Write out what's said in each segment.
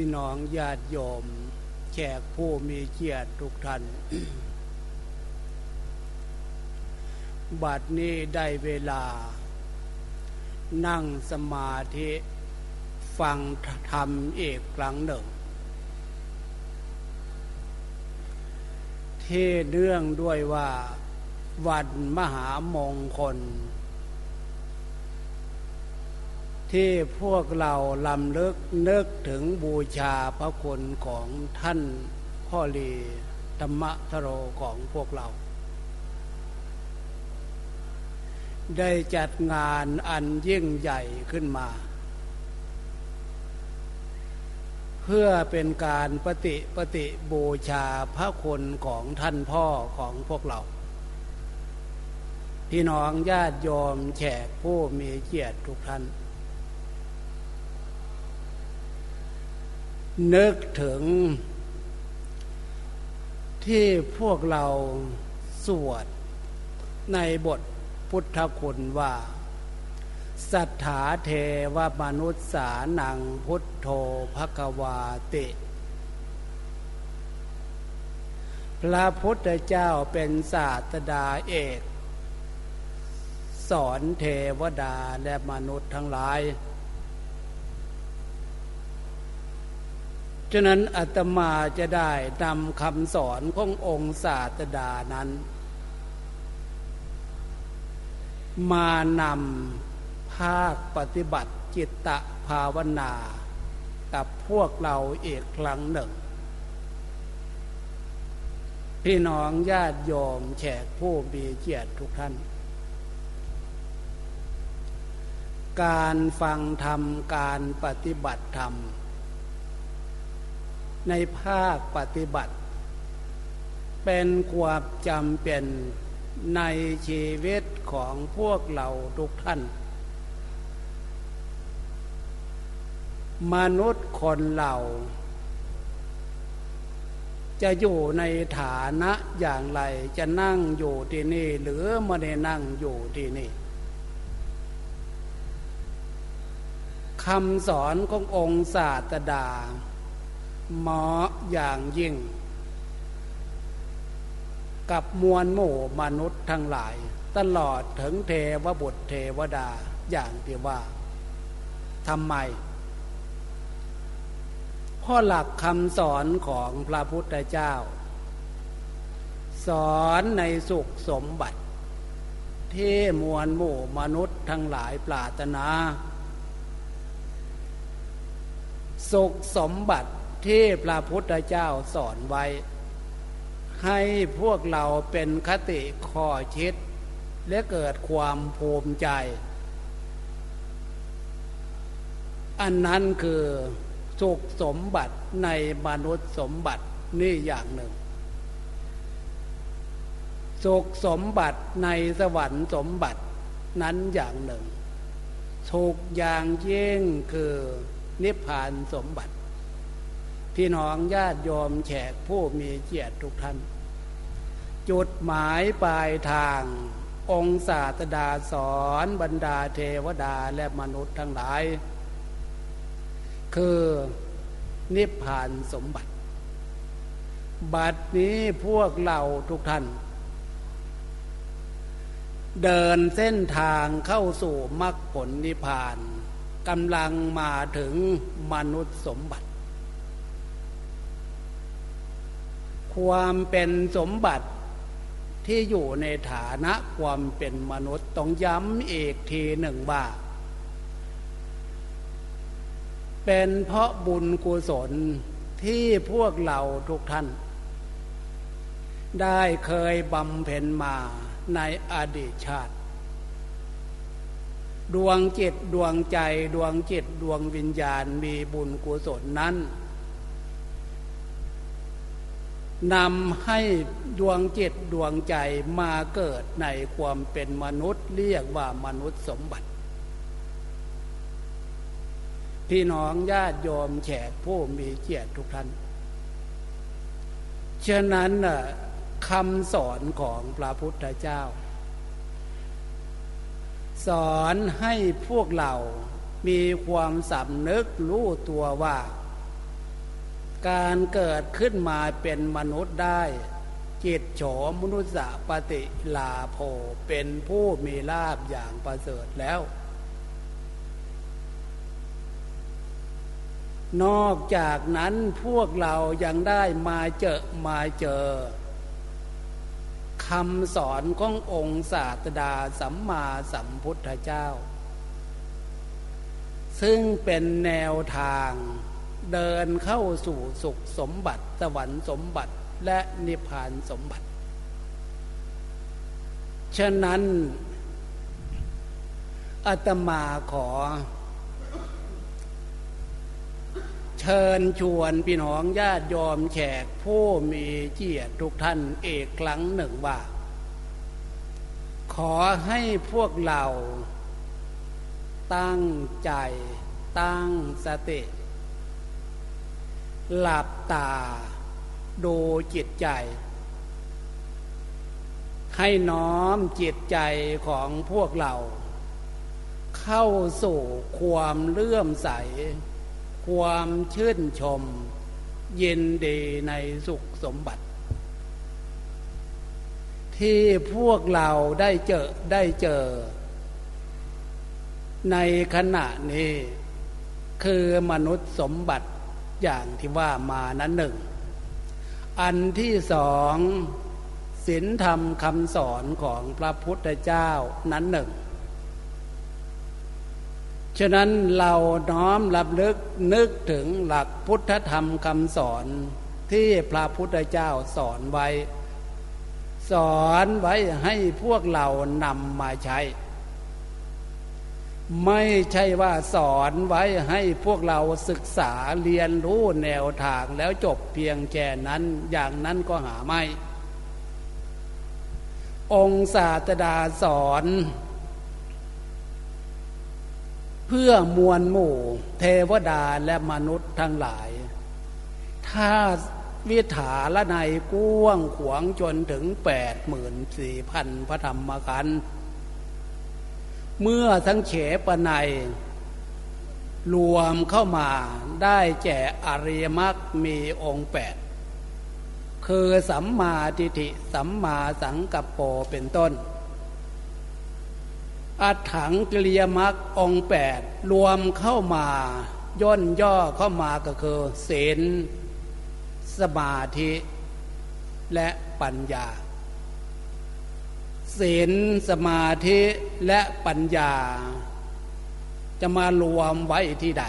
พี่น้องญาติโยมแขกผู้มีเกียรติทุกท่าน บัดนี้ได้เวลา นั่งสมาธิฟังธรรมเอกครั้งหนึ่ง เทเนื่องด้วยว่าวันมหามงคล ที่พวกเราลำลึกนึกถึงบูชาพระคุณของท่านพ่อลีธรรมทโรของพวกเรา ได้จัดงานอันยิ่งใหญ่ขึ้นมา เพื่อเป็นการปฏิปฏิบูชาพระคุณของท่านพ่อของพวกเราพี่น้องญาติโยมแขกผู้มีเกียรติทุกท่าน นึกถึง ที่พวกเราสวด ในบทพุทธคุณว่าสัทธาเทวมนุษย์สานังพุทโธภควาติ พระพุทธเจ้าเป็นศาสดาเอก สอนเทวดาและมนุษย์ทั้งหลาย ฉะนั้นอาตมาจะได้นำคำสอนขององค์ศาสดานั้น มานำภาคปฏิบัติจิตตภาวนา กับพวกเราอีกครั้งหนึ่ง พี่น้องญาติโยมแขกผู้มีเกียรติทุกท่าน การฟังธรรมการปฏิบัติธรรม ในภาคปฏิบัติ เป็นความจำเป็นในชีวิตของพวกเราทุกท่าน มนุษย์คนเราจะอยู่ในฐานะอย่างไรจะนั่งอยู่ที่นี่ หรือไม่ได้นั่งอยู่ที่นี่คำสอนขององค์ศาสดา เหมาะอย่างยิ่ง กับมวลหมู่มนุษย์ทั้งหลาย ตลอดถึงเทวบุตรเทวดาอย่างที่ว่าทำไมพ่อหลักคำสอนของพระพุทธเจ้า สอนในสุขสมบัติที่มวลหมู่มนุษย์ทั้งหลายปรารถนา สุขสมบัติ ที่พระพุทธเจ้าสอนไว้ ให้พวกเราเป็นคติข้อคิด และเกิดความภูมิใจ อันนั้นคือสุขสมบัติในมนุษย์สมบัตินี่อย่างหนึ่ง สุขสมบัติในสวรรค์สมบัตินั้นอย่างหนึ่งสุขอย่างยิ่งคือนิพพานสมบัติ พี่น้องญาติโยมแขกผู้มีเกียรติทุกท่าน จุดหมายปลายทาง องค์ศาสดาสอนบรรดาเทวดาและมนุษย์ทั้งหลาย คือนิพพานสมบัติ บัดนี้พวกเราทุกท่าน เดินเส้นทางเข้าสู่มรรคผลนิพพานกำลังมาถึงมนุษย์สมบัติ ความเป็นสมบัติที่อยู่ในฐานะความเป็นมนุษย์ต้องย้ำอีกทีหนึ่งว่า เป็นเพราะบุญกุศลที่พวกเราทุกท่าน ได้เคยบำเพ็ญมาในอดีตชาติ ดวงจิตดวงใจดวงจิตดวงวิญญาณมีบุญกุศลนั้น นำให้ดวงจิตดวงใจมาเกิดในความเป็นมนุษย์เรียกว่ามนุษย์สมบัติ พี่น้องญาติโยมแขกผู้มีเกียรติทุกท่านฉะนั้นคำสอนของพระพุทธเจ้า สอนให้พวกเรามีความสำนึกรู้ตัวว่า การเกิดขึ้นมาเป็นมนุษย์ได้ จิตโฉมนุษย์ปฏิลาโภเป็นผู้มีลาบอย่างประเสริฐแล้ว นอกจากนั้นพวกเรายังได้มาเจอมาเจอคำสอนขององค์ศาสดาสัมมาสัมพุทธเจ้า ซึ่งเป็นแนวทาง เดินเข้าสู่สุขสมบัติ สวรรค์สมบัติและนิพพานสมบัติ ฉะนั้นอาตมาขอ เชิญชวนพี่น้องญาติยอมแขกผู้มีเกียรติทุกท่านเอกครั้งหนึ่งว่า ขอให้พวกเราตั้งใจตั้งสติ หลับตา ดูจิตใจ ให้น้อมจิตใจของพวกเรา เข้าสู่ความเลื่อมใส ความชื่นชม เยินดีในสุขสมบัติ ที่พวกเราได้เจอได้เจอ ในขณะนี้คือมนุษย์สมบัติ อย่างที่ว่ามานั้นหนึ่ง อันที่สองศีลธรรมคำสอนของพระพุทธเจ้านั้นหนึ่ง ฉะนั้นเราน้อมรับลึกนึกถึงหลักพุทธธรรมคำสอนที่พระพุทธเจ้าสอนไว้ สอนไว้ให้พวกเรานำมาใช้ ไม่ใช่ว่าสอนไว้ให้พวกเราศึกษาเรียนรู้แนวทางแล้วจบเพียงแค่นั้นอย่างนั้นก็หาไม่ องศาสดาสอน เพื่อมวลหมู่ เทวดาและมนุษย์ทั้งหลาย ถ้าวิถาละในก้วงขวงจนถึงแปดหมื่นสี่พันพระธรรมกันธ์ เมื่อทั้งเฉปนัยรวมเข้ามาได้แก่อริยมรรคมีองค์แปดคือสัมมาทิฏฐิสัมมาสังกัปโปเป็นต้น อัฏถังกิริยมรรคองแปดรวมเข้ามาย่นย่อเข้ามาก็คือศีลสมาธิ และปัญญา ศีลสมาธิและปัญญา จะมารวมไว้ที่ใด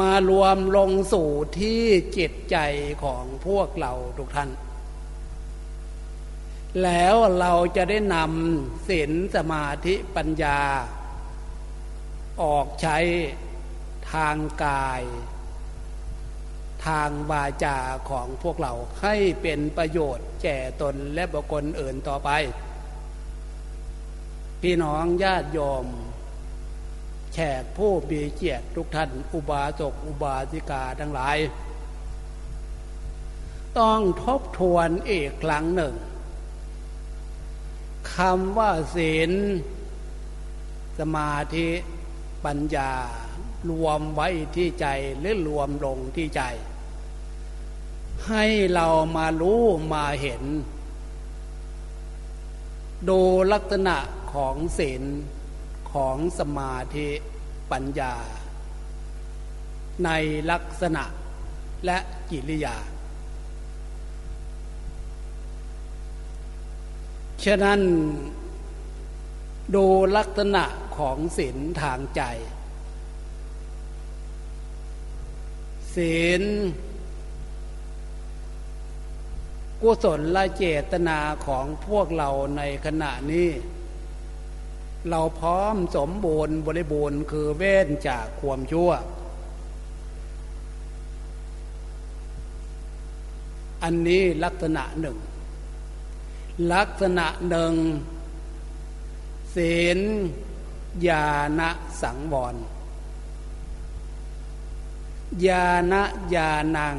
มารวมลงสู่ที่จิตใจของพวกเราทุกท่าน แล้วเราจะได้นำศีลสมาธิปัญญา ออกใช้ทางกาย ทางวาจาของพวกเราให้เป็นประโยชน์แก่ตนและบุคคลอื่นต่อไป พี่น้องญาติโยมแขกผู้มีเกียรติทุกท่านอุบาสกอุบาสิกาทั้งหลาย ต้องทบทวนอีกครั้งหนึ่งคำว่าศีลสมาธิปัญญารวมไว้ที่ใจหรือรวมลงที่ใจ ให้เรามารู้มาเห็น ดูลักษณะของศีลของสมาธิปัญญา ในลักษณะและกิริยา ฉะนั้น ดูลักษณะของศีลทางใจศีล กุศลละเจตนาของพวกเราในขณะนี้ เราพร้อมสมบูรณ์บริบูรณ์คือเว้นจากความชั่ว อันนี้ลักษณะหนึ่ง ลักษณะหนึ่งศีลญาณสังวรญาณญาณัง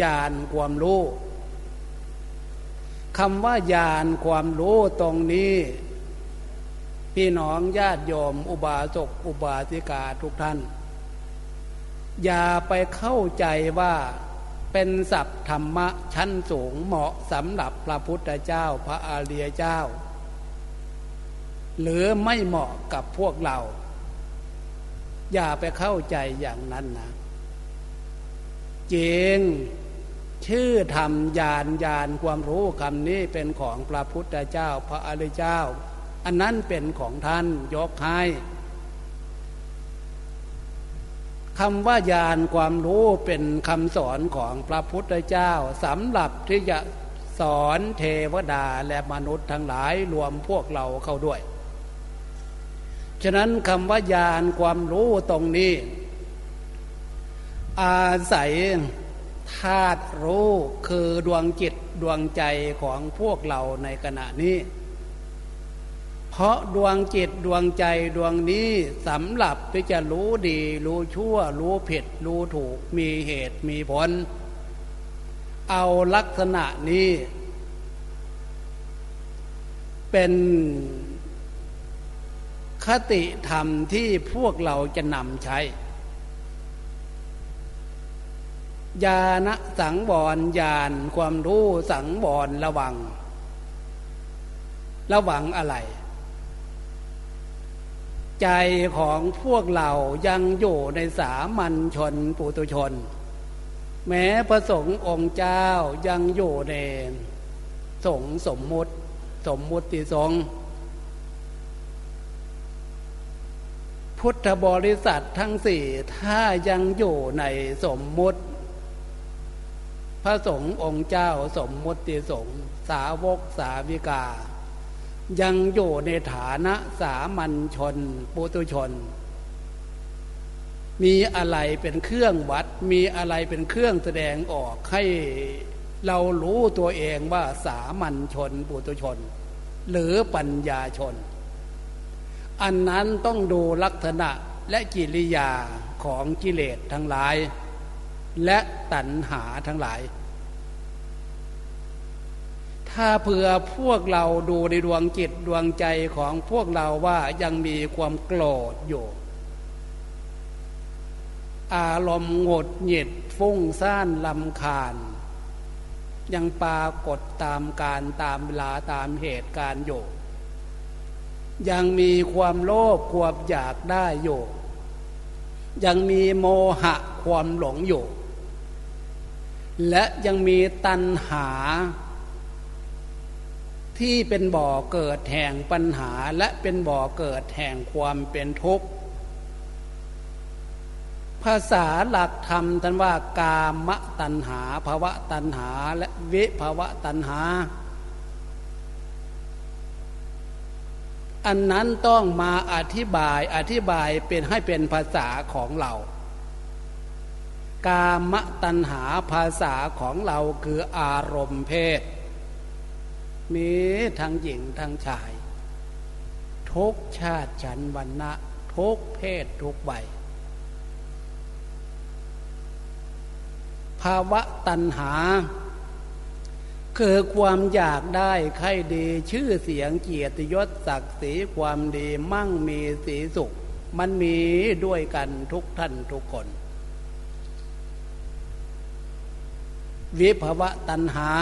ญาณความรู้ คำว่าญาณความรู้ตรงนี้ พี่น้องญาติโยม อุบาสกอุบาสิกาทุกท่าน อย่าไปเข้าใจว่าเป็นศัพท์ธรรมะชั้นสูงเหมาะสำหรับพระพุทธเจ้าพระอาเรียเจ้า หรือไม่เหมาะกับพวกเรา อย่าไปเข้าใจอย่างนั้นนะจริง ชื่อธรรมญาณญาณความรู้คำนี้เป็นของพระพุทธเจ้าพระอริยเจ้า อันนั้นเป็นของท่านยกให้คำว่าญาณความรู้เป็นคำสอนของพระพุทธเจ้าสำหรับที่จะสอนเทวดาและมนุษย์ทั้งหลายรวมพวกเราเข้าด้วย ฉะนั้นคำว่าญาณความรู้ตรงนี้ อาศัย ธาตุรู้คือดวงจิตดวงใจของพวกเราในขณะนี้ เพราะดวงจิตดวงใจดวงนี้สำหรับที่จะรู้ดี รู้ชั่ว รู้ผิด รู้ถูกมีเหตุมีผล เอาลักษณะนี้ เป็นคติธรรมที่พวกเราจะนำใช้ ญาณสังวรญาณความรู้สังวรระวัง ระวังอะไร ใจของพวกเรายังอยู่ในสามัญชนปุตุชน แม้พระสงฆ์องค์เจ้ายังอยู่ในสงสมมุติ สมมุติสงพุทธบริษัททั้งสี่ถ้ายังอยู่ในสมมุติ พระสงฆ์องค์เจ้าสมมติสงฆ์สาวกสาวิกา ยังอยู่ในฐานะสามัญชนปุตุชน มีอะไรเป็นเครื่องวัด มีอะไรเป็นเครื่องแสดงออกให้เรารู้ตัวเองว่าสามัญชนปุตุชน หรือปัญญาชน อันนั้นต้องดูลักษณะและกิริยาของกิเลสทั้งหลาย และตัณหาทั้งหลาย ถ้าเผื่อพวกเราดูในดวงจิตดวงใจของพวกเราว่ายังมีความโกรธอยู่ อารมณ์หงดหงิดฟุ้งซ่านลำคาญ ยังปรากฏตามการตามเวลาตามเหตุการณ์อยู่ยังมีความโลภความอยากได้อยู่ ยังมีโมหะความหลงอยู่ และยังมีตัณหา ที่เป็นบ่อเกิดแห่งปัญหาและเป็นบ่อเกิดแห่งความเป็นทุกข์ ภาษาหลักธรรมท่านว่ากามตัณหาภาวะตัณหาและวิภาวะตัณหา อันนั้นต้องมาอธิบายอธิบายเป็นให้เป็นภาษาของเรา กามตัณหาภาษาของเราคืออารมณ์เพศ มีทั้งหญิงทั้งชาย ทุกชาติฉันวันนะทุกเพศทุกใบภาวะตัณหา คือความอยากได้ใครดีชื่อเสียงเกียรติยศศักดิ์ศรีความดีมั่งมีสีสุข มันมีด้วยกันทุกท่านทุกคน วิภวะตัณหา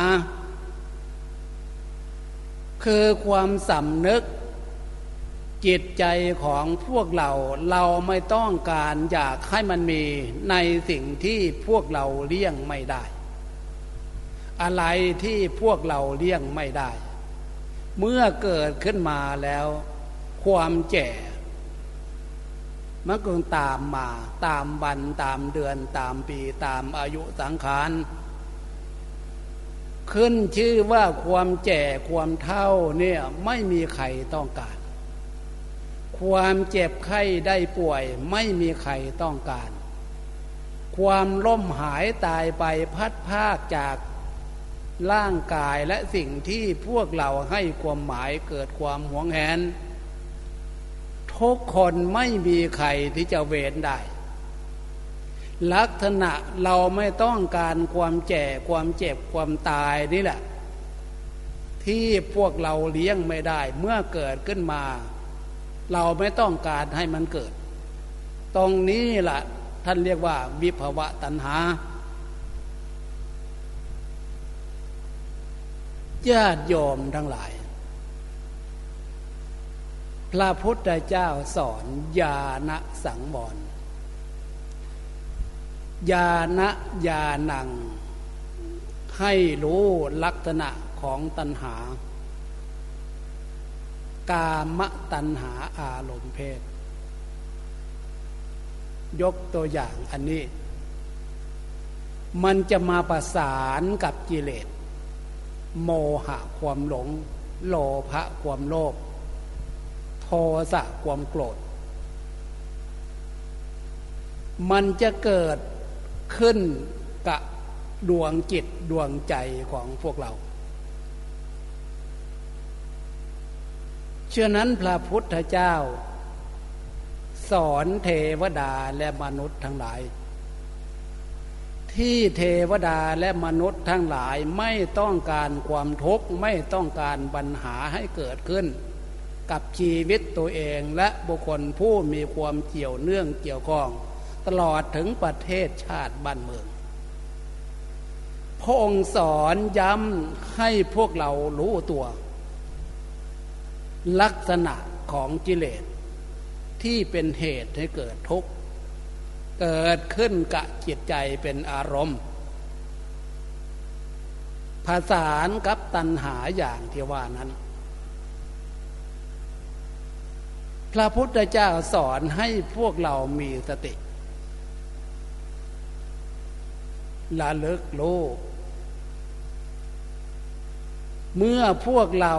คือความสำนึก จิตใจของพวกเราเราไม่ต้องการอยากให้มันมีในสิ่งที่พวกเราเลี่ยงไม่ได้ อะไรที่พวกเราเลี่ยงไม่ได้ เมื่อเกิดขึ้นมาแล้ว ความแก่มันก็ตามมาตามวันตามเดือนตามปีตามอายุสังขาร ขึ้นชื่อว่าความแก่ความเท่าเนี่ยไม่มีใครต้องการ ความเจ็บไข้ได้ป่วยไม่มีใครต้องการ ความล่มหายตายไปพัดภาคจากร่างกายและสิ่งที่พวกเราให้ความหมายเกิดความหวงแหนทุกคนไม่มีใครที่จะเวนได้ ลักษณะเราไม่ต้องการความแก่ความเจ็บความตายนี่แหละ ที่พวกเราเลี้ยงไม่ได้ เมื่อเกิดขึ้นมา เราไม่ต้องการให้มันเกิด ตรงนี้แหละท่านเรียกว่าวิภวะตัณหาญาติโยมทั้งหลาย พระพุทธเจ้าสอนญาณสังวร ญาณญาณัง ให้รู้ลักษณะของตัณหา กามตัณหาอารมณ์เพศ ยกตัวอย่างอันนี้ มันจะมาประสานกับกิเลส โมหะความหลง โลภะความโลภโทสะความโกรธ มันจะเกิด ขึ้นกับดวงจิตดวงใจของพวกเราเชื่อนั้นพระพุทธเจ้า สอนเทวดาและมนุษย์ทั้งหลาย ที่เทวดาและมนุษย์ทั้งหลายไม่ต้องการความทุกข์ไม่ต้องการปัญหาให้เกิดขึ้น กับชีวิตตัวเองและบุคคลผู้มีความเกี่ยวเนื่องเกี่ยวข้อง ตลอดถึงประเทศชาติบ้านเมือง พระองค์สอนย้ำให้พวกเรารู้ตัว ลักษณะของกิเลสที่เป็นเหตุให้เกิดทุกข์เกิดขึ้นกับจิตใจเป็นอารมณ์ภาษานกับตัณหาอย่างที่ว่านั้น พระพุทธเจ้าสอนให้พวกเรามีสติ ละเลึกโลก เมื่อพวกเรา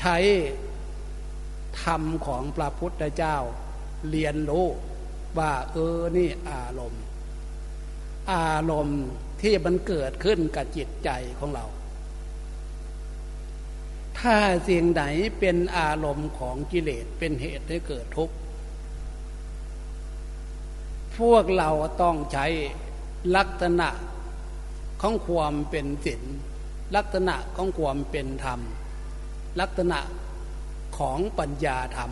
ใช้ธรรมของพระพุทธเจ้า เรียนรู้ว่าเออนี่อารมณ์ อารมณ์ที่มันเกิดขึ้นกับจิตใจของเรา ถ้าสิ่งไหนเป็นอารมณ์ของกิเลสเป็นเหตุให้เกิดทุกข์ พวกเราต้องใช้ ลักษณะของความเป็นศีลลักษณะของความเป็นธรรม ลักษณะของปัญญาธรรม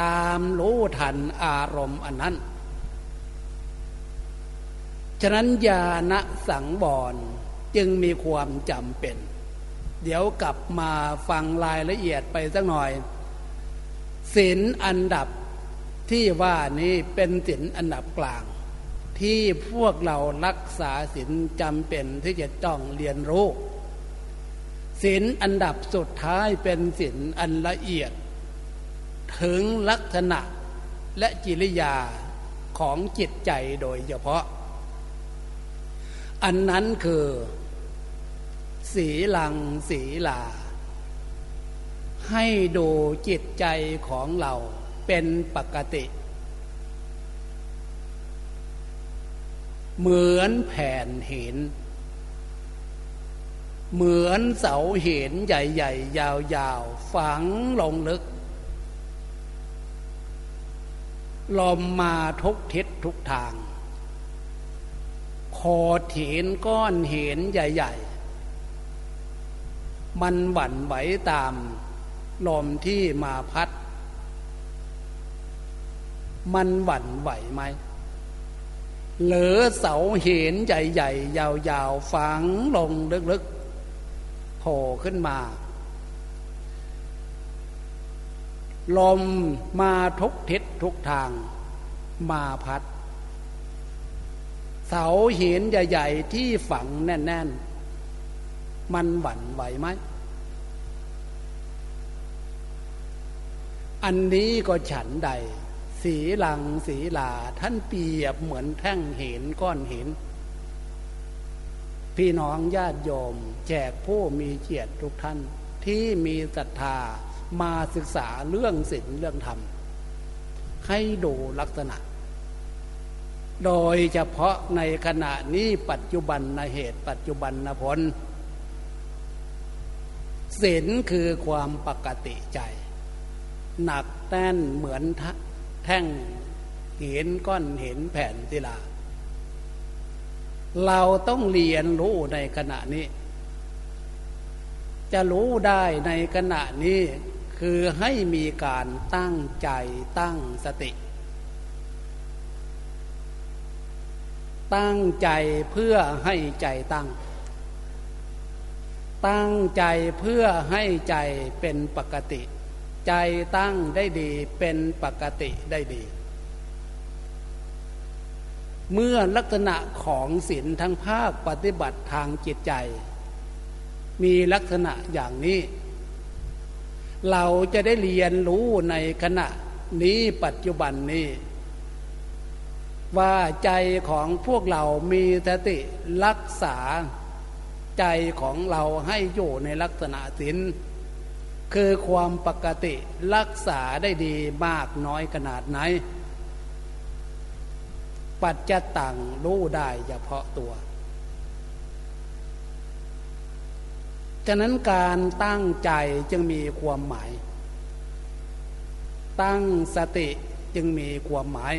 ตามรู้ทันอารมณ์อันนั้น ฉะนั้นญาณสังบอนจึงมีความจำเป็น เดี๋ยวกลับมาฟังรายละเอียดไปสักหน่อยศีลอันดับที่ว่านี้เป็นศีลอันดับกลาง ที่พวกเรารักษาศีลจำเป็นที่จะต้องเรียนรู้ศีลอันดับสุดท้ายเป็นศีลอันละเอียด ถึงลักษณะและจิริยาของจิตใจโดยเฉพาะ อันนั้นคือ สีลังสีลา ให้ดูจิตใจของเราเป็นปกติ เหมือนแผ่นหิน เหมือนเสาหินใหญ่ ๆ ยาวๆ ฝังลงลึก ลมมาทุกทิศทุกทางคดหินก้อนเห็นใหญ่ ๆ มันหวั่นไหวตามลมที่มาพัด มันหวั่นไหวไหม หรือเสาเห็นใหญ่ๆ ยาวๆ ฝังลงลึกๆโผล่ขึ้นมา ลมมาทุกทิศทุกทางมาพัด เสาหินใหญ่ๆ ที่ฝังแน่น ๆ มันหวั่นไหวไหม อันนี้ก็ฉันใด สีลังสีหลาท่านเปรียบเหมือนแท่งเห็นก้อนเห็น พี่น้องญาติโยม แจกผู้มีเกียรติทุกท่านที่มีศรัทธามาศึกษาเรื่องศีลเรื่องธรรม ให้ดูลักษณะ โดยเฉพาะในขณะนี้ปัจจุบันนเหตุปัจจุบันนผลศีลคือความปกติใจ หนักแน่นเหมือน แท่งเห็นก้อนเห็นแผ่นศิลา เราต้องเรียนรู้ในขณะนี้ จะรู้ได้ในขณะนี้คือให้มีการตั้งใจตั้งสติ ตั้งใจเพื่อให้ใจตั้ง ตั้งใจเพื่อให้ใจเป็นปกติ ใจตั้งได้ดีเป็นปกติได้ดี เมื่อลักษณะของศีลทั้งภาคปฏิบัติทางจิตใจ มีลักษณะอย่างนี้ เราจะได้เรียนรู้ในขณะนี้ปัจจุบันนี้ ว่าใจของพวกเรามีสติรักษาใจของเราให้อยู่ในลักษณะศีล คือความปกติรักษาได้ดีมากน้อยขนาดไหน ปัจจตังรู้ได้เฉพาะตัว ฉะนั้นการตั้งใจจึงมีความหมาย ตั้งสติจึงมีความหมาย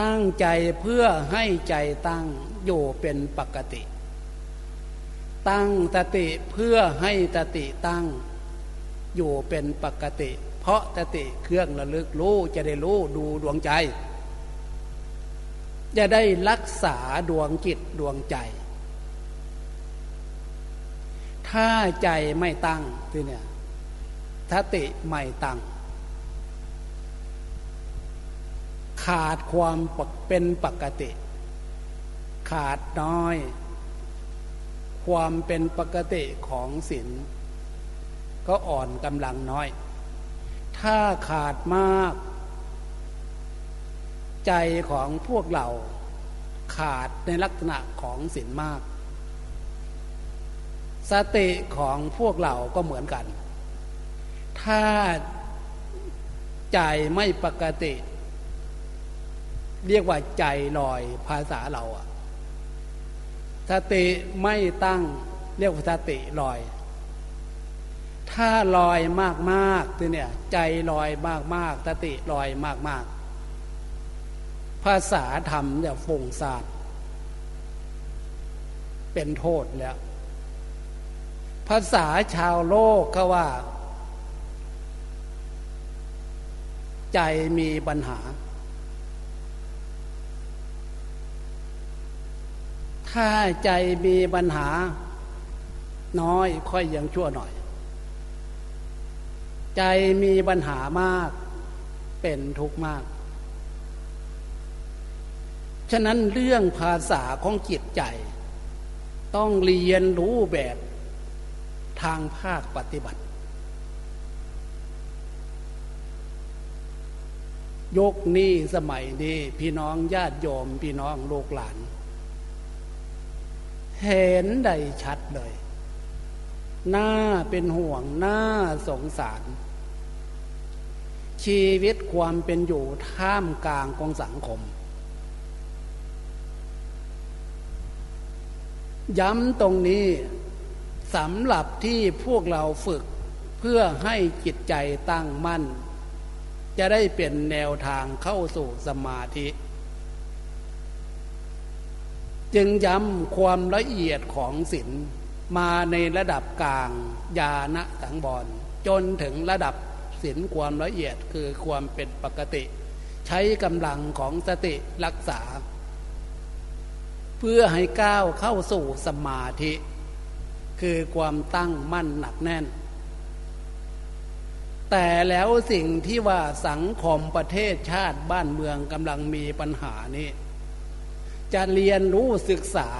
ตั้งใจเพื่อให้ใจตั้งอยู่เป็นปกติ ตั้งสติเพื่อให้สติตั้ง อยู่เป็นปกติ เพราะสติเครื่องระลึกรู้จะได้รู้ดูดวงใจ จะได้รักษาดวงจิตดวงใจ ถ้าใจไม่ตั้งที่เนี่ยสติไม่ตั้ง ขาดความเป็นปกติ ขาดน้อย ความเป็นปกติของศีลก็อ่อนกำลังน้อย ถ้าขาดมาก ใจของพวกเราขาดในลักษณะของศีลมาก สติของพวกเราก็เหมือนกัน ถ้าใจไม่ปกติ เรียกว่าใจลอยภาษาเราอะ สติไม่ตั้งเรียกว่าสติลอย ถ้าลอยมากมากทีเนี่ยใจลอยมากมากสติลอยมากมากภาษาธรรมเนี่ยฟงศาสตร์เป็นโทษแล้ว ภาษาชาวโลกเขาว่า ใจมีปัญหา ถ้าใจมีปัญหา น้อยค่อยยังชั่วหน่อย ใจมีปัญหามาก เป็นทุกข์มาก ฉะนั้นเรื่องภาษาของจิตใจ ต้องเรียนรู้แบบทางภาคปฏิบัติ ยกนี้สมัยนี้พี่น้องญาติโยมพี่น้องลูกหลาน เห็นได้ชัดเลยน่าเป็นห่วงน่าสงสาร ชีวิตความเป็นอยู่ท่ามกลางของสังคม ย้ำตรงนี้สำหรับที่พวกเราฝึกเพื่อให้จิตใจตั้งมั่น จะได้เป็นแนวทางเข้าสู่สมาธิ จึงย้ำความละเอียดของศีลมาในระดับกลางญาณสังบรจนถึงระดับศีลความละเอียดคือความเป็นปกติ ใช้กำลังของสติรักษา เพื่อให้ก้าวเข้าสู่สมาธิ คือความตั้งมั่นหนักแน่น แต่แล้วสิ่งที่ว่าสังคมประเทศชาติบ้านเมืองกำลังมีปัญหานี้ จะเรียนรู้ศึกษา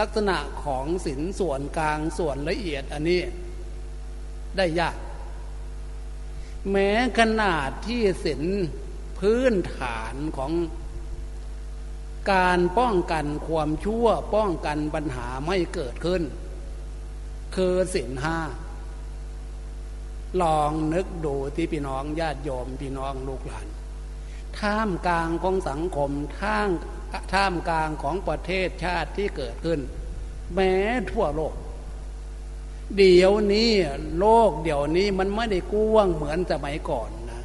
ลักษณะของศิลส่วนกลางส่วนละเอียดอันนี้ได้ยาก แม้ขนาดที่ศิลพื้นฐานของการป้องกันความชั่วป้องกันปัญหาไม่เกิดขึ้น คือศิลห้า ลองนึกดูที่พี่น้องญาติโยมพี่น้องลูกหลาน ท่ามกลางของสังคมท่าม ท่ามกลางของประเทศชาติที่เกิดขึ้น แม้ทั่วโลก เดี๋ยวนี้โลกเดี๋ยวนี้มันไม่ได้กว้างเหมือนสมัยก่อนนะ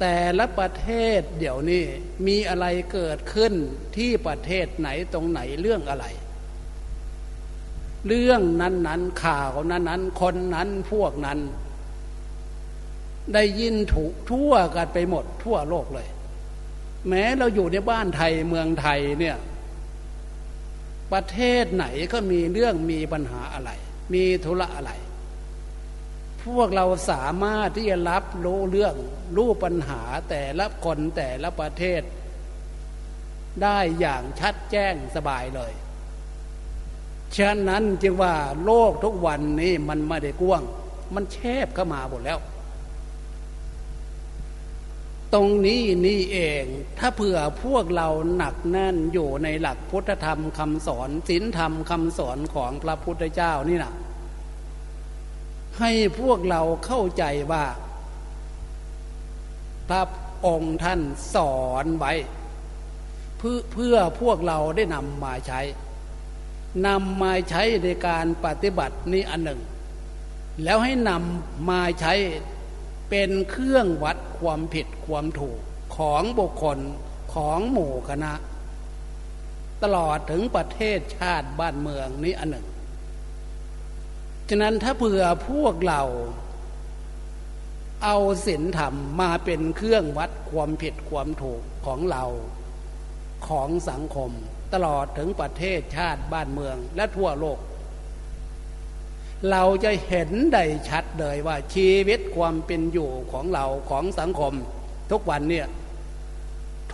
แต่ละประเทศเดี๋ยวนี้มีอะไรเกิดขึ้นที่ประเทศไหนตรงไหนเรื่องอะไร เรื่องนั้นนั้นข่าวนั้นนั้นคนนั้นพวกนั้นได้ยินถูกทั่วกันไปหมดทั่วโลกเลย แม้เราอยู่ในบ้านไทยเมืองไทยเนี่ย ประเทศไหนก็มีเรื่องมีปัญหาอะไร มีธุระอะไร พวกเราสามารถที่จะรับรู้เรื่องรู้ปัญหาแต่ละคนแต่ละประเทศ ได้อย่างชัดแจ้งสบายเลยฉะนั้นจึงว่าโลกทุกวันนี้มันไม่ได้กว้าง มันแคบเข้ามาหมดแล้ว ตรงนี้นี่เอง ถ้าเผื่อพวกเราหนักแน่นอยู่ในหลักพุทธธรรมคำสอนศีลธรรมคำสอนของพระพุทธเจ้านี่นะให้พวกเราเข้าใจว่าพระองค์ท่านสอนไว้เพื่อเพื่อพวกเราได้นำมาใช้นำมาใช้ในการปฏิบัตินี่อันหนึ่ง แล้วให้นำมาใช้ เป็นเครื่องวัดความผิดความถูกของบุคคลของหมู่คณะ ตลอดถึงประเทศชาติบ้านเมืองนี้อันหนึ่ง ฉะนั้นถ้าเผื่อพวกเราเอาศีลธรรมมาเป็นเครื่องวัดความผิดความถูกของเราของสังคม ตลอดถึงประเทศชาติบ้านเมืองและทั่วโลก เราจะเห็นได้ชัดเลยว่าชีวิตความเป็นอยู่ของเราของสังคม ทุกวันเนี่ย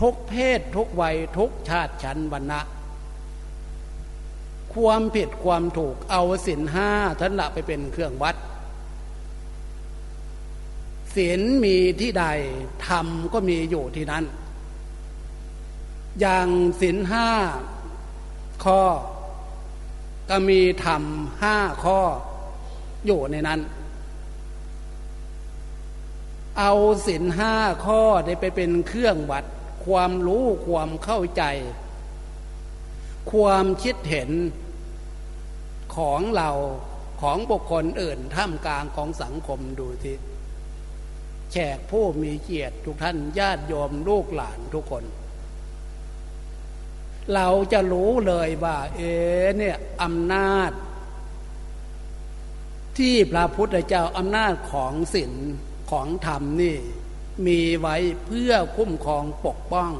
ทุกเพศทุกวัยทุกชาติชั้นวรรณะ ความผิดความถูกเอาสินห้าท่านละไปเป็นเครื่องวัดศีลมีที่ใดธรรมก็มีอยู่ที่นั้น อย่างศินห้าข้อก็มีธรรมห้าข้อ อยู่ในนั้น เอาศินห้าข้อได้ไปเป็นเครื่องวัด ความรู้ความเข้าใจ ความคิดเห็นของเราของบุคคลอื่นท่ามกลางของสังคมดูทีแขกผู้มีเกียรติทุกท่านญาติโยมลูกหลานทุกคน เราจะรู้เลยว่า เอเนี่ยอำนาจ ที่พระพุทธเจ้าอำนาจของศีลของธรรมนี่มีไว้เพื่อคุ้มครองปกป้อง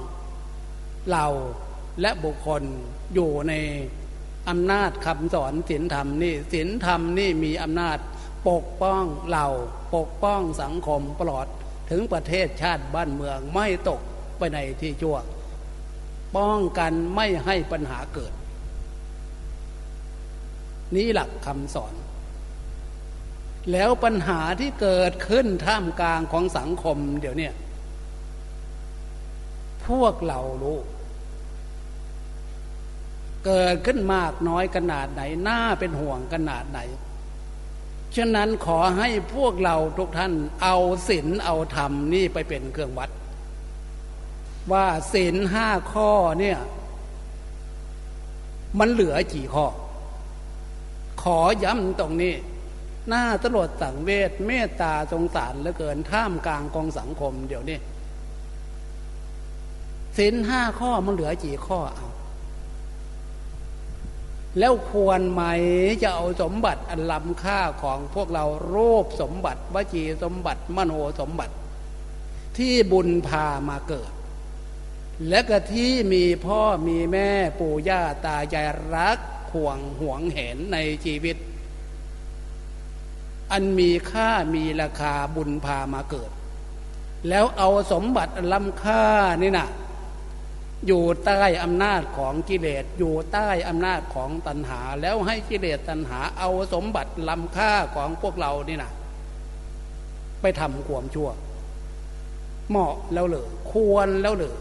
เราและบุคคลอยู่ในอำนาจคำสอนศีลธรรมนี่ศีลธรรมนี่มีอำนาจปกป้องเราปกป้องสังคมปลอดถึงประเทศชาติบ้านเมืองไม่ตกไปในที่ชั่ว ป้องกันไม่ให้ปัญหาเกิด นี่หลักคำสอน แล้วปัญหาที่เกิดขึ้นท่ามกลางของสังคม เดี๋ยวนี้พวกเรารู้เกิดขึ้นมากน้อยขนาดไหนน่าเป็นห่วงขนาดไหน ฉะนั้นขอให้พวกเราทุกท่านเอาศีลเอาธรรมนี่ไปเป็นเครื่องวัด ว่าศีลห้าข้อเนี่ย มันเหลือกี่ข้อ ขอย้ำตรงนี้ หน้าตลอดสังเวชเมตตาสงสารเหลือเกินท่ามกลางกองสังคมเดี๋ยวนี้ศีลห้าข้อมันเหลือกี่ข้อเอาแล้วควรไหมจะเอาสมบัติอันล้ำค่าของพวกเรารูปสมบัติวจีสมบัติมโนสมบัติ ที่บุญพามาเกิด และก็ที่มีพ่อมีแม่ปู่ย่าตายายรักห่วงห่วงเห็นในชีวิต อันมีค่ามีราคาบุญพามาเกิด แล้วเอาสมบัติล้ำค่านี่นะอยู่ใต้อำนาจของกิเลสอยู่ใต้อำนาจของตัณหา แล้วให้กิเลสตัณหา เอาสมบัติล้ำค่าของพวกเรานี่นะไปทำความชั่ว เหมาะแล้วเหรือควรแล้วเหรือ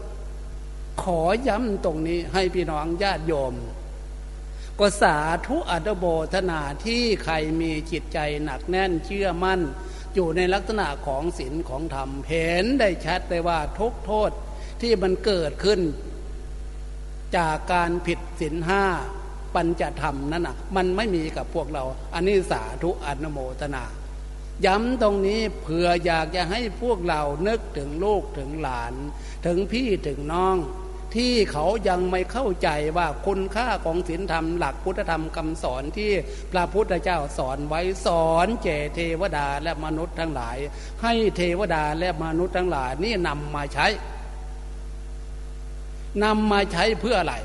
ขอย้ำตรงนี้ให้พี่น้องญาติโยม ก็สาธุอัตโบธนาที่ใครมีจิตใจหนักแน่นเชื่อมั่น อยู่ในลักษณะของศีลของธรรมเห็นได้ชัดเลยว่าทุกโทษที่มันเกิดขึ้น จากการผิดศีลห้าปัญจธรรมนั่นน่ะมันไม่มีกับพวกเรา อันนี้สาธุอนุโมทนา ย้ำตรงนี้เผื่ออยากจะให้พวกเรานึกถึงลูกถึงหลาน ถึงพี่ถึงน้อง ที่เขายังไม่เข้าใจว่าคุณค่าของศีลธรรมหลักพุทธธรรมคำสอนที่พระพุทธเจ้าสอนไว้สอนเจเทวดาและมนุษย์ทั้งหลาย ให้เทวดาและมนุษย์ทั้งหลายนี่นำมาใช้นำมาใช้เพื่ออะไร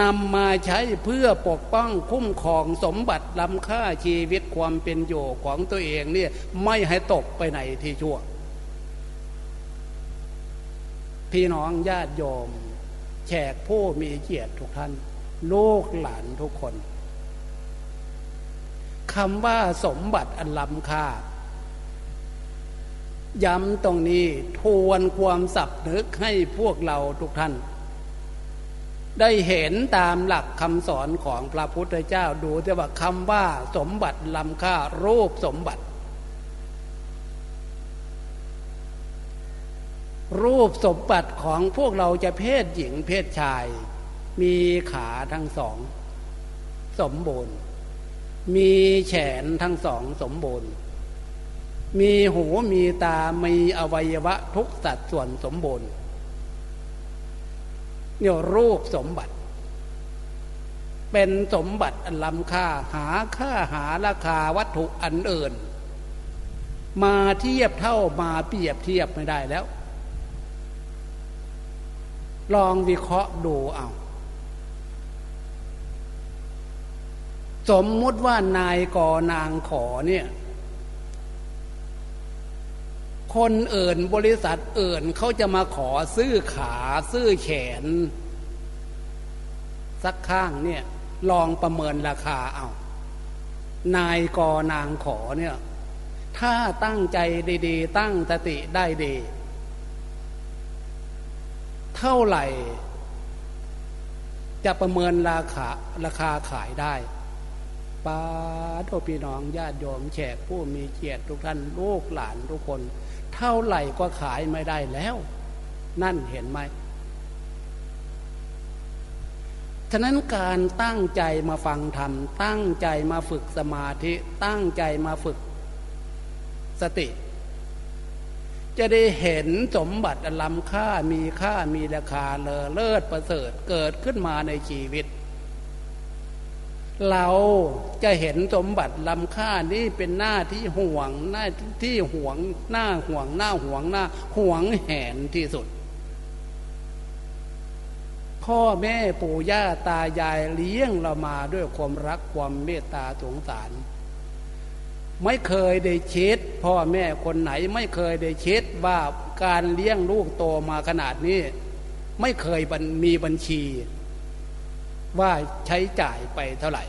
นำมาใช้เพื่อปกป้องคุ้มครองสมบัติล้ำค่าชีวิตความเป็นอยู่ของตัวเองเนี่ยไม่ให้ตกไปในที่ชั่ว พี่น้องญาติโยม แขกผู้มีเกียรติทุกท่าน ลูกหลานทุกคนคำว่าสมบัติอันล้ำค่า ย้ำตรงนี้ทวนความสับนึกให้พวกเราทุกท่าน ได้เห็นตามหลักคำสอนของพระพุทธเจ้าดูแต่ว่าคำว่าสมบัติล้ำค่ารูปสมบัติ รูปสมบัติของพวกเราจะเพศหญิงเพศชาย มีขาทั้งสอง สมบูรณ์ มีแขนทั้งสองสมบูรณ์ มีหูมีตา มีอวัยวะทุกสัดส่วนสมบูรณ์เนี่ยรูปสมบัติ เป็นสมบัติอันล้ำค่าหาค่าหาราคาวัตถุอันอื่น มาเทียบเท่ามาเปรียบเทียบไม่ได้แล้ว ลองวิเคราะห์ดูเอา สมมุติว่านายกอนางขอเนี่ย คนอื่นบริษัทอื่นเขาจะมาขอซื้อขาซื้อแขน สักข้างเนี่ย ลองประเมินราคาเอา นายกอนางขอเนี่ย ถ้าตั้งใจดี ๆ ตั้งสติได้ดี เท่าไหร่ จะประเมินราคาราคาขายได้ป้าโทพี่น้องญาติโยมแขกผู้มีเกียรติทุกท่านลูกหลานทุกคน เท่าไหร่ก็ขายไม่ได้แล้ว นั่นเห็นไหมฉะนั้นการตั้งใจมาฟังธรรม ตั้งใจมาฝึกสมาธิ ตั้งใจมาฝึกสติ จะได้เห็นสมบัติล้ำค่ามีค่ามีราคาเลอเลิศประเสริฐเกิดขึ้นมาในชีวิต เราจะเห็นสมบัติลำค่านี้เป็นหน้าที่ห่วงหน้าที่ห่วงหน้าห่วงหน้าห่วงหน้าห่วงแหนที่สุด พ่อแม่ปู่ย่าตายายเลี้ยงเรามาด้วยความรักความเมตตาสงสาร ไม่เคยได้เช็ดพ่อแม่คนไหนไม่เคยได้เช็ดว่าการเลี้ยงลูกโตมาขนาดนี้ ไม่เคยมีบัญชี ว่าใช้จ่ายไปเท่าไหร่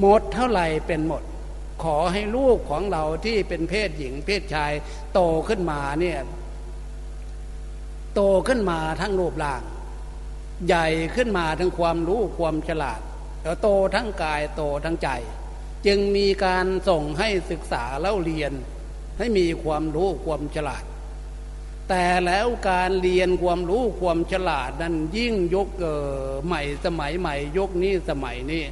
หมดเท่าไหร่เป็นหมด ขอให้ลูกของเราที่เป็นเพศหญิงเพศชายโตขึ้นมาเนี่ย โตขึ้นมาทั้งรูปร่าง ใหญ่ขึ้นมาทั้งความรู้ความฉลาด แล้วโตทั้งกายโตทั้งใจ จึงมีการส่งให้ศึกษาเล่าเรียน ให้มีความรู้ความฉลาด แต่แล้วการเรียนความรู้ความฉลาดนั้นยิ่งยกเออใหม่สมัยใหม่ยกนี้สมัยนี้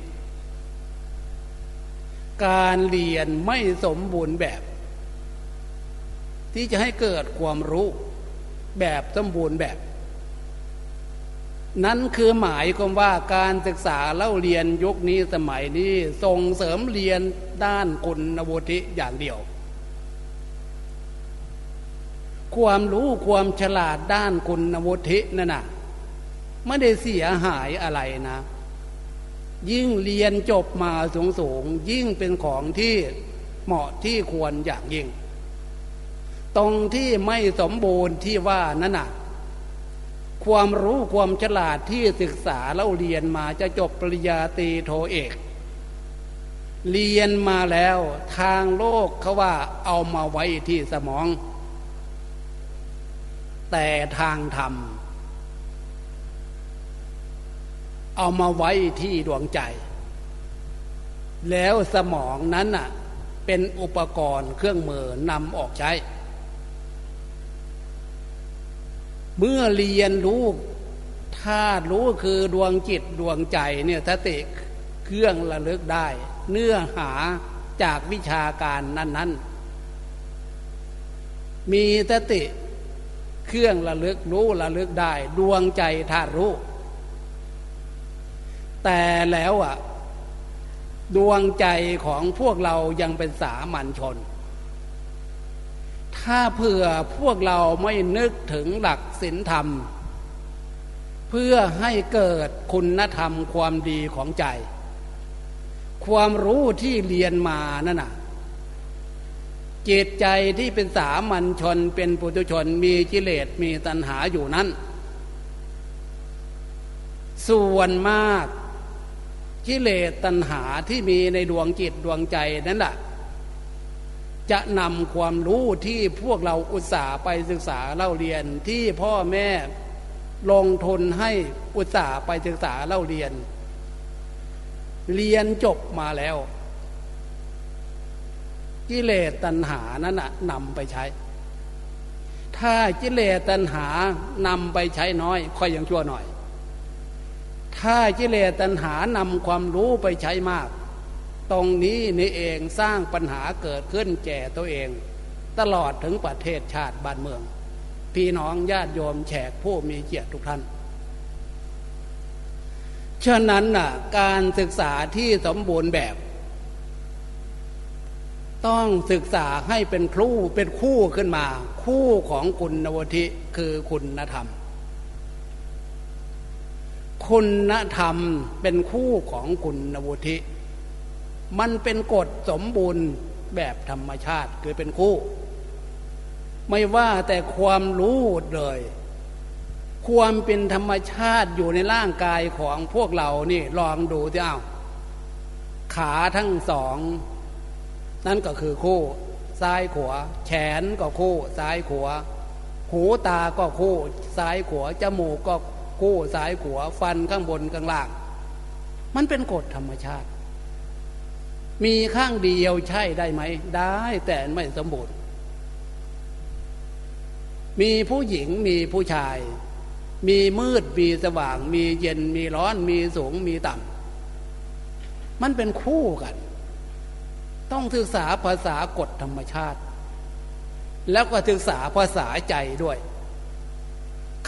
การเรียนไม่สมบูรณ์แบบ ที่จะให้เกิดความรู้แบบสมบูรณ์แบบ นั้นคือหมายความว่าการศึกษาเล่าเรียนยุคนี้สมัยนี้ส่งเสริมเรียนด้านคุณวุฒิอย่างเดียว ความรู้ความฉลาดด้านคุณวุฒินั่นน่ะไม่ได้เสียหายอะไรนะ ยิ่งเรียนจบมาสูงสูงยิ่งเป็นของที่เหมาะที่ควรอย่างยิ่ง ตรงที่ไม่สมบูรณ์ที่ว่านั่นน่ะ ความรู้ความฉลาดที่ศึกษาเล่าเรียนมาจะจบปริญญาตรีโทเอก เรียนมาแล้วทางโลกเขาว่าเอามาไว้ที่สมอง แต่ทางธรรม เอามาไว้ที่ดวงใจ แล้วสมองนั้นน่ะเป็นอุปกรณ์เครื่องมือนำออกใช้ เมื่อเรียนรู้ธาตุรู้คือดวงจิตดวงใจเนี่ยสติเครื่องระลึกได้ เนื้อหาจากวิชาการนั้น ๆ มีสติเครื่องระลึกรู้ระลึกได้ ดวงใจธาตุรู้ แต่แล้วอะ ดวงใจของพวกเรายังเป็นสามัญชน ถ้าเผื่อพวกเราไม่นึกถึงหลักศีลธรรม เพื่อให้เกิดคุณธรรมความดีของใจ ความรู้ที่เรียนมานั่นน่ะจิตใจที่เป็นสามัญชนเป็นปุถุชนมีกิเลสมีตัณหาอยู่นั้น ส่วนมากกิเลสตัณหาที่มีในดวงจิตดวงใจนั่นแหละ จะนำความรู้ที่พวกเราอุตส่าห์ไปศึกษาเล่าเรียนที่พ่อแม่ลงทุนให้อุตส่าห์ไปศึกษาเล่าเรียน เรียนจบมาแล้ว กิเลสตัณหานั้นนะนำไปใช้ ถ้ากิเลสตัณหานำไปใช้น้อย ค่อยยังชั่วหน่อย ถ้ากิเลสตัณหานำความรู้ไปใช้มาก ตรงนี้นี่เองสร้างปัญหาเกิดขึ้นแก่ตัวเอง ตลอดถึงประเทศชาติบ้านเมือง พี่น้องญาติโยมแขกผู้มีเกียรติทุกท่านฉะนั้นน่ะการศึกษาที่สมบูรณ์แบบ ต้องศึกษาให้เป็นครูเป็นคู่ขึ้นมา คู่ของคุณนวทิคือคุณธรรม คุณธรรมเป็นคู่ของคุณนวทิ มันเป็นกฎสมบูรณ์แบบธรรมชาติคือเป็นคู่ ไม่ว่าแต่ความรู้เลย ความเป็นธรรมชาติอยู่ในร่างกายของพวกเรานี่ลองดูที่เอาขาทั้งสอง นั่นก็คือคู่ ซ้ายขวาแขนก็คู่ ซ้ายขวาหูตาก็คู่ ซ้ายขวาจมูกก็คู่ซ้ายขวาฟันข้างบนข้างล่าง มันเป็นกฎธรรมชาติ มีข้างเดียวใช่ได้ไหม ได้แต่ไม่สมบูรณ์ มีผู้หญิงมีผู้ชาย มีมืดมีสว่าง มีเย็นมีร้อนมีสูงมีต่ำมันเป็นคู่กัน ต้องศึกษาภาษากฎธรรมชาติ แล้วก็ศึกษาภาษาใจด้วย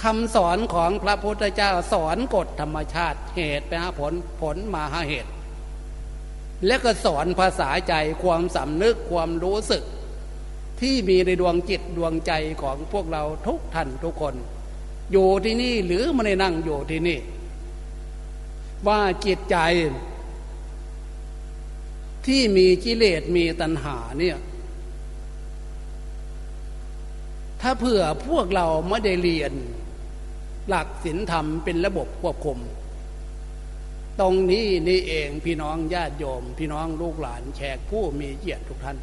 คำสอนของพระพุทธเจ้าสอนกฎธรรมชาติ เหตุไปหาผลผลมาหาเหตุ และก็สอนภาษาใจความสำนึกความรู้สึก ที่มีในดวงจิตดวงใจของพวกเราทุกท่านทุกคน อยู่ที่นี่หรือไม่ได้นั่งอยู่ที่นี่ ว่าจิตใจ ที่มีกิเลสมีตัณหาเนี่ยถ้าเผื่อพวกเราไม่ได้เรียน หลักศีลธรรมเป็นระบบควบคุม ตรงนี้นี่เองพี่น้องญาติโยม พี่น้องลูกหลานแขกผู้มีเกียรติทุกท่าน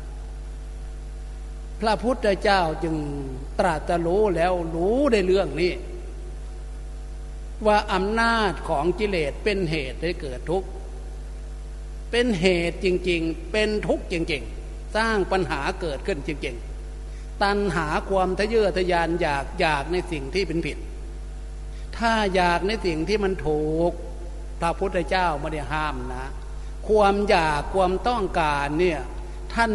พระพุทธเจ้าจึงตรัสรู้แล้วรู้ในเรื่องนี้ ว่าอำนาจของกิเลสเป็นเหตุให้เกิดทุกข์เป็นเหตุจริง ๆ เป็นทุกข์จริง ๆ สร้างปัญหาเกิดขึ้นจริง ๆ ตัณหาความทะเยอทะยานอยากอยากในสิ่งที่เป็นผิด ถ้าอยากในสิ่งที่มันถูก พระพุทธเจ้าไม่ได้ห้ามนะ ความอยากความต้องการเนี่ยท่าน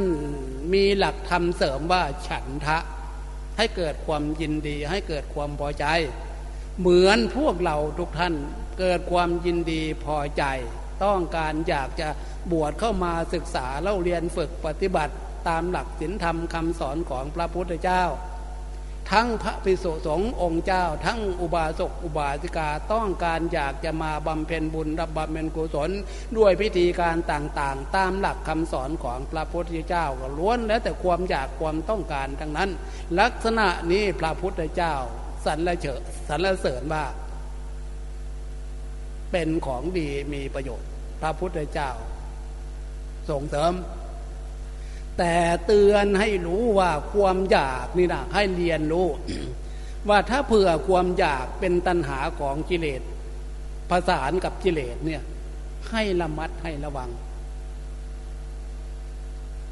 มีหลักธรรมเสริมว่าฉันทะ ให้เกิดความยินดีให้เกิดความพอใจ เหมือนพวกเราทุกท่านเกิดความยินดีพอใจ ต้องการอยากจะบวชเข้ามาศึกษาเล่าเรียนฝึกปฏิบัติตามหลักศีลธรรมคำสอนของพระพุทธเจ้า ทั้งพระภิกษุสงฆ์องค์เจ้า ทั้งอุบาสกอุบาสิกาต้องการอยากจะมาบำเพ็ญบุญรับบำเพ็ญกุศล ด้วยพิธีการต่างๆ ตามหลักคำสอนของพระพุทธเจ้าก็ล้วนแล้วแต่ความอยากความต้องการทั้งนั้น ลักษณะนี้พระพุทธเจ้าสรรเสริญสรรเสริญว่า เป็นของดีมีประโยชน์ พระพุทธเจ้า ส่งเสริม แต่เตือนให้รู้ว่าความอยากนี่นะให้เรียนรู้ ว่าถ้าเผื่อความอยากเป็นตัณหาของกิเลสผสานกับกิเลสเนี่ยให้ระมัดให้ระวัง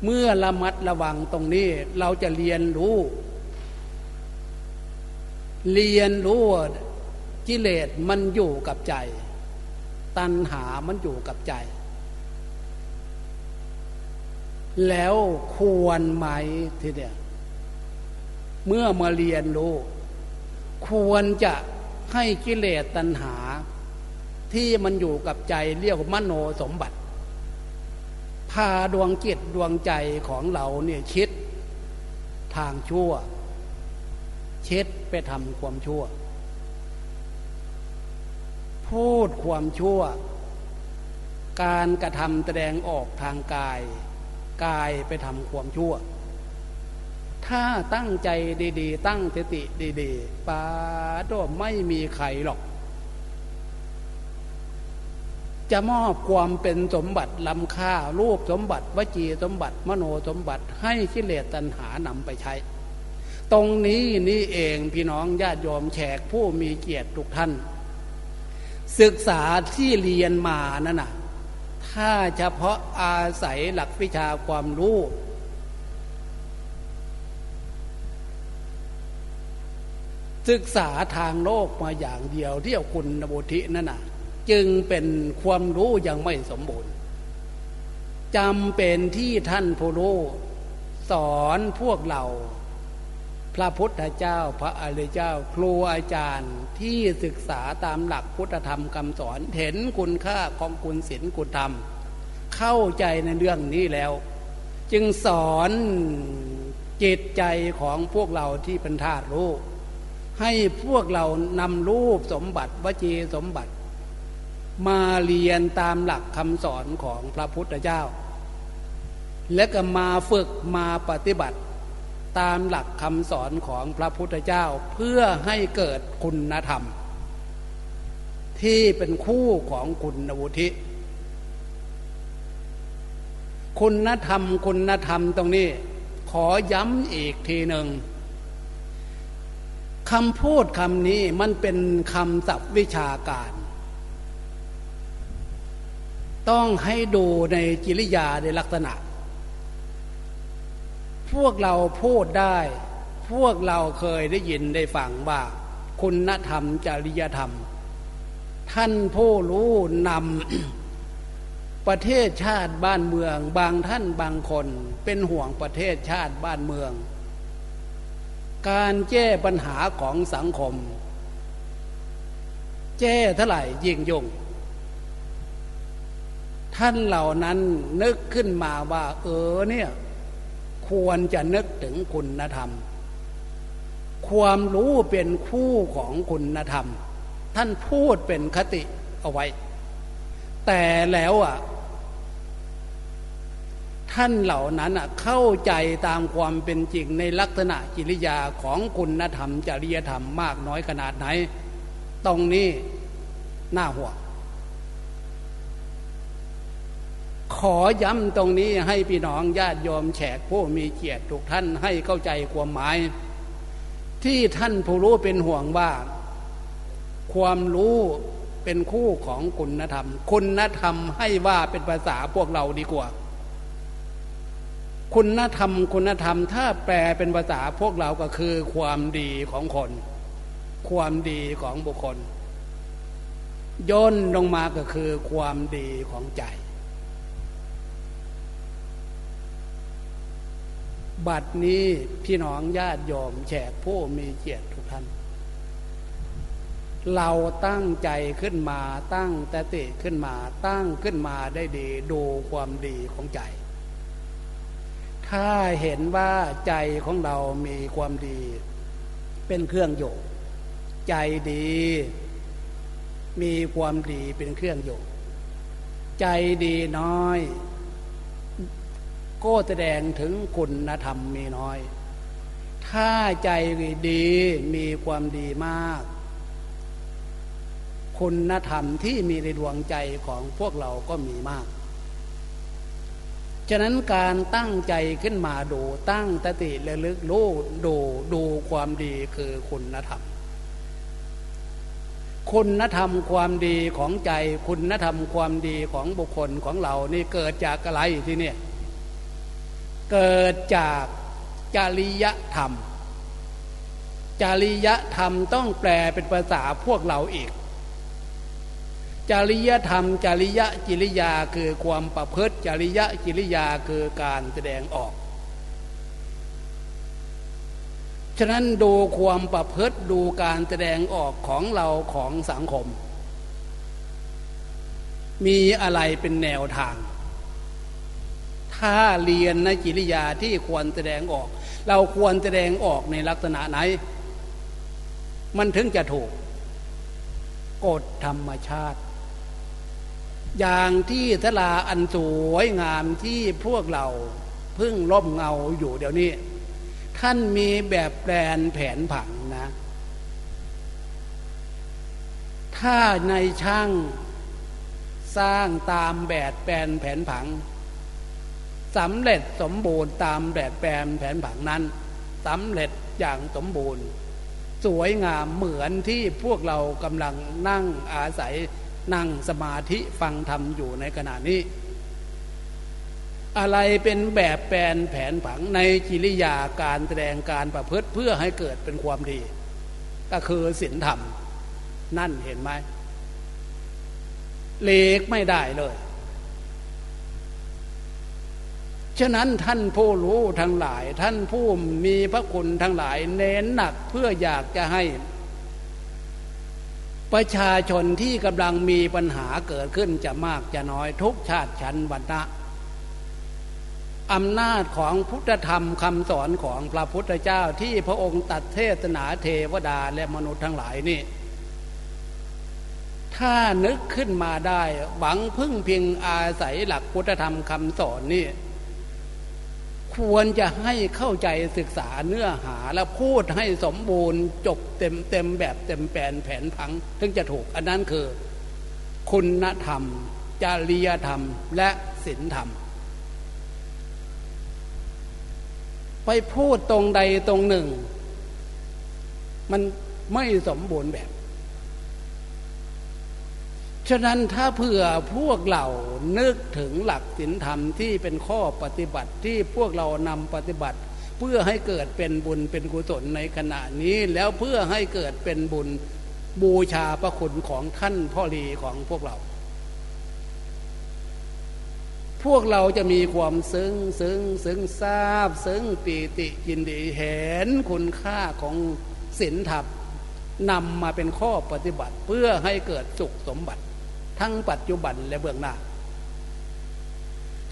เมื่อระมัดระวังตรงนี้เราจะเรียนรู้ เรียนรู้กิเลสมันอยู่กับใจ ตัณหามันอยู่กับใจ แล้วควรไหมทีเดียวเมื่อมาเรียนรู้ ควรจะให้กิเลสตัณหา ที่มันอยู่กับใจเรียกว่ามโนสมบัติ พาดวงจิตดวงใจของเราเนี่ยคิดทางชั่วเช็ดไปทำความชั่ว พูดความชั่ว การกระทำแสดงออกทางกาย กายไปทำความชั่ว ถ้าตั้งใจดี ๆ ตั้งสติดีๆป้าัวไม่มีใครหรอก จะมอบความเป็นสมบัติล้ำค่า รูปสมบัติ วจีสมบัติ มโนสมบัติ ให้กิเลสตัณหานำไปใช้ ตรงนี้นี่เองพี่น้องญาติโยมแขกผู้มีเกียรติทุกท่าน ศึกษาที่เรียนมานั่นน่ะ ถ้าเฉพาะอาศัยหลักวิชาความรู้ ศึกษาทางโลกมาอย่างเดียวที่เอาคุณนบุธินั่นน่ะ จึงเป็นความรู้ยังไม่สมบูรณ์จำเป็นที่ท่านผู้รู้สอนพวกเรา พระพุทธเจ้าพระอริยเจ้า ครูอาจารย์ที่ศึกษาตามหลักพุทธธรรมคำสอนเห็นคุณค่าของคุณศีลคุณธรรม เข้าใจในเรื่องนี้แล้ว จึงสอนจิตใจของพวกเราที่เป็นธาตุรู้ให้พวกเรานำรูปสมบัติวจีสมบัติ มาเรียนตามหลักคำสอนของพระพุทธเจ้า และก็มาฝึกมาปฏิบัติ ตามหลักคำสอนของพระพุทธเจ้าเพื่อให้เกิดคุณธรรม ที่เป็นคู่ของคุณวุธิคุณธรรมคุณธรรมตรงนี้ ขอย้ำอีกทีหนึ่งคำพูดคำนี้มันเป็นคำศัพท์วิชาการ ต้องให้ดูในจิริยาในลักษณะ พวกเราพูดได้ พวกเราเคยได้ยินได้ฟังว่า คุณธรรมจริยธรรม ท่านผู้รู้นำประเทศชาติบ้านเมือง บางท่านบางคนเป็นห่วงประเทศชาติบ้านเมือง การแก้ปัญหาของสังคม แก้เท่าไหร่ยิ่งยงท่านเหล่านั้นนึกขึ้นมาว่า เออเนี่ย ควรจะนึกถึงคุณธรรม ความรู้เป็นคู่ของคุณธรรม ท่านพูดเป็นคติเอาไว้ แต่แล้วอะ ท่านเหล่านั้นอะเข้าใจตามความเป็นจริงในลักษณะจิริยาของคุณธรรม จริยธรรมมากน้อยขนาดไหน ตรงนี้น่าห่วง ขอย้ำตรงนี้ให้พี่น้องญาติโยมแขกผู้มีเกียรติทุกท่านให้เข้าใจความหมาย ที่ท่านผู้รู้เป็นห่วงว่า ความรู้เป็นคู่ของคุณธรรม คุณธรรมให้ว่าเป็นภาษาพวกเราดีกว่า คุณธรรมคุณธรรม ถ้าแปลเป็นภาษาพวกเราก็คือ ความดีของคน ความดีของบุคคลย่นลงมาก็คือความดีของใจ บัดนี้พี่น้องญาติโยมแขกผู้มีเกียรติทุกท่าน เราตั้งใจขึ้นมาตั้งแต่ติขึ้นมาตั้งขึ้นมาได้ดีดูความดีของใจ ถ้าเห็นว่าใจของเรามีความดี เป็นเครื่องโยกใจดี มีความดีเป็นเครื่องโยกใจดีน้อย ก็แสดงถึงคุณธรรมมีน้อย ถ้าใจดีมีความดีมาก คุณธรรมที่มีในดวงใจของพวกเราก็มีมาก ฉะนั้นการตั้งใจขึ้นมาดูตั้งตติระลึกรู้ดูดูความดีคือคุณธรรมคุณธรรมความดีของใจ คุณธรรมความดีของบุคคลของเรานี่เกิดจากอะไรที่เนี่ย เกิดจากจริยธรรม จริยธรรมต้องแปลเป็นภาษาพวกเราอีก จริยธรรม จริยะจิริยาคือความประพฤติจริยะจิริยาคือการแสดงออก ฉะนั้นดูความประพฤติดูการแสดงออกของเราของสังคม มีอะไรเป็นแนวทาง ถ้าเรียนในกิริยาที่ควรแสดงออก เราควรแสดงออกในลักษณะไหน มันถึงจะถูกกฎธรรมชาติ อย่างที่ทลาอันสวยงามที่พวกเราพึ่งล่มเงาอยู่เดี๋ยวนี้ ท่านมีแบบแปลนแผนผังนะ ถ้าในช่างสร้างตามแบบแปลนแผนผัง สำเร็จสมบูรณ์ตามแบบแปลนแผนผังนั้นสำเร็จอย่างสมบูรณ์ สวยงามเหมือนที่พวกเรากำลังนั่งอาศัยนั่งสมาธิฟังธรรมอยู่ในขณะนี้ อะไรเป็นแบบแปลนแผนผังในกิริยาการแสดงการประพฤติเพื่อให้เกิดเป็นความดี ก็คือศีลธรรม นั่นเห็นไหมเลกไม่ได้เลย ฉะนั้นท่านผู้รู้ทั้งหลาย ท่านผู้มีพระคุณทั้งหลาย เน้นหนักเพื่ออยากจะให้ ประชาชนที่กำลังมีปัญหาเกิดขึ้นจะมากจะน้อยทุกชาติชั้นวรรณะอำนาจของพุทธธรรมคำสอนของพระพุทธเจ้าที่พระองค์ตัดเทศนาเทวดาและมนุษย์ทั้งหลายนี่ ถ้านึกขึ้นมาได้ หวังพึ่งพิงอาศัยหลักพุทธธรรมคำสอนนี่ ควรจะให้เข้าใจศึกษาเนื้อหาแล้วพูดให้สมบูรณ์ จบเต็มเต็มแบบเต็มแปนแผนพัง ถึงจะถูก อันนั้นคือ คุณธรรม จริยธรรม และศีลธรรม ไปพูดตรงใดตรงหนึ่ง มันไม่สมบูรณ์แบบ ฉะนั้นถ้าเผื่อพวกเรานึกถึงหลักศีลธรรมที่เป็นข้อปฏิบัติที่พวกเรานำปฏิบัติ เพื่อให้เกิดเป็นบุญเป็นกุศลในขณะนี้ แล้วเพื่อให้เกิดเป็นบุญบูชาพระคุณของท่านพ่อรีของพวกเรา พวกเราจะมีความซึ้งซึ้งซึ้งทราบซึ้งปีติยินดีเห็นคุณค่าของศีลธรรมนำมาเป็นข้อปฏิบัติเพื่อให้เกิดสุขสมบัติ ทั้งปัจจุบันและเบื้องหน้า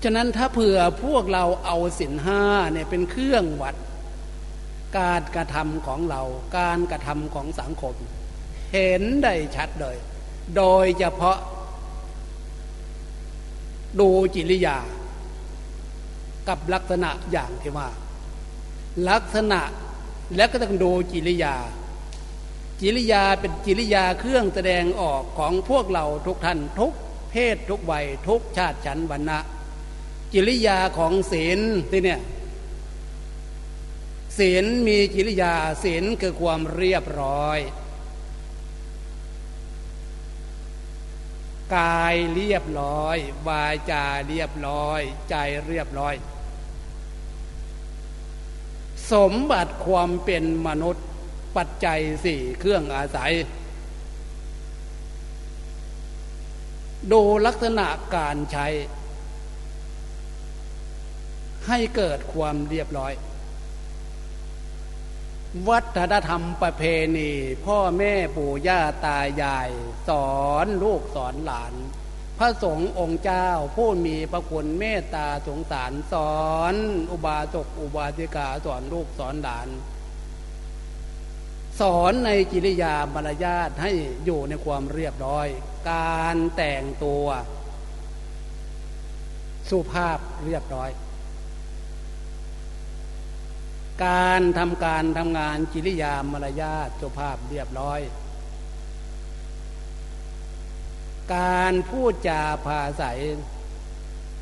ฉะนั้นถ้าเผื่อพวกเราเอาสินห้าเนี่ยเป็นเครื่องวัด การกระทำของเรา การกระทำของสังคม เห็นได้ชัดเลย โดยเฉพาะ ดูจิริยา กับลักษณะอย่างที่ว่า ลักษณะและก็ต้องดูจิริยา จิริยาเป็นจิริยาเครื่องแสดงออกของพวกเราทุกท่านทุกเพศทุกวัยทุกชาติชั้นวรรณะจิริยาของศีลที่เนี่ยศีลมีจิริยาศีลคือความเรียบร้อย กายเรียบร้อย วาจาเรียบร้อย ใจเรียบร้อย สมบัติความเป็นมนุษย์ ปัจจัยสี่เครื่องอาศัย ดูลักษณะการใช้ ให้เกิดความเรียบร้อย วัฒนธรรมประเพณี พ่อแม่ปู่ย่าตายาย สอนลูกสอนหลาน พระสงฆ์องค์เจ้าผู้มีพระคุณเมตตาสงสารสอน อุบาสกอุบาสิกาสอนลูกสอนหลาน สอนในกิริยามารยาทให้อยู่ในความเรียบร้อย การแต่งตัวสุภาพเรียบร้อย การทำการทำงานกิริยามารยาทสุภาพเรียบร้อย การพูดจาภาศัย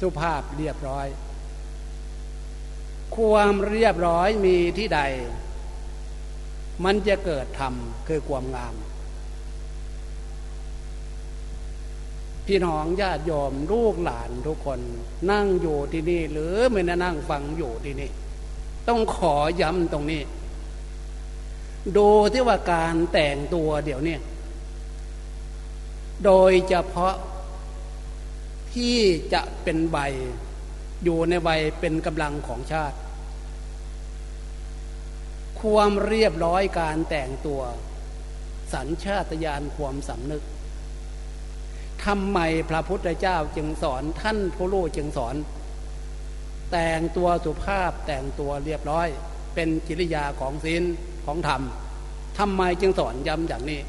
สุภาพเรียบร้อย ความเรียบร้อยมีที่ใด มันจะเกิดธรรมคือความงาม พี่น้องญาติโยมลูกหลานทุกคนนั่งอยู่ที่นี่ หรือไม่ได้นั่งฟังอยู่ที่นี่ ต้องขอย้ำตรงนี้ ดูที่ว่าการแต่งตัวเดี๋ยวนี้โดยเฉพาะที่จะเป็นใบอยู่ในใบเป็นกำลังของชาติ ความเรียบร้อยการแต่งตัว สัญชาตญาณความสำนึกทำไมพระพุทธเจ้าจึงสอนท่านผู้รู้จึงสอน แต่งตัวสุภาพแต่งตัวเรียบร้อย เป็นกิริยาของศีลของธรรมทำไมจึงสอนย้ำอย่างนี้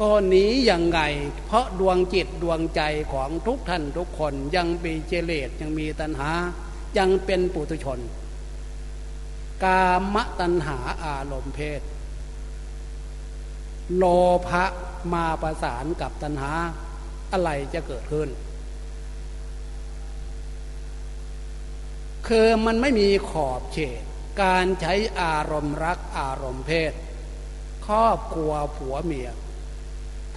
ก็หนีอยังไง เพราะดวงจิตดวงใจของทุกท่านทุกคนยังมีเจเลตยังมีตัณหา ยังเป็นปุถุชน กามตัณหาอารมณ์เพศ โลภะมาประสานกับตัณหาอะไรจะเกิดขึ้น คือมันไม่มีขอบเขต การใช้อารมณ์รักอารมณ์เพศ ครอบครัวผัวเมีย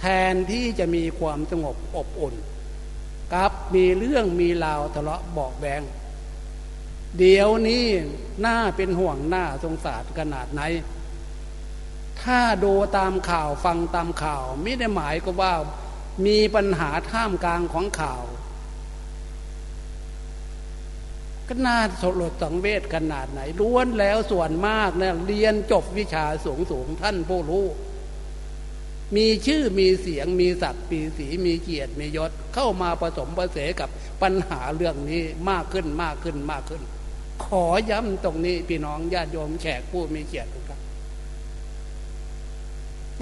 แทนที่จะมีความสงบอบอุ่นกับมีเรื่องมีราวทะเลาะบอกแบง เดี๋ยวนี้หน้าเป็นห่วงหน้าสงสารขนาดไหน ถ้าดูตามข่าวฟังตามข่าว ไม่ได้หมายก็ว่ามีปัญหาท่ามกลางของข่าว ก็น่าสลดสังเวชขนาดไหนล้วนแล้วส่วนมากเนี่ยเรียนจบวิชาสูงสูงท่านผู้รู้ มีชื่อมีเสียงมีศักดิ์มีสีมีเกียรติมียศ เข้ามาผสมประเสกับปัญหาเรื่องนี้มากขึ้นมากขึ้นมากขึ้น ขอย้ำตรงนี้พี่น้องญาติโยมแขกผู้มีเกียรติทุกท่าน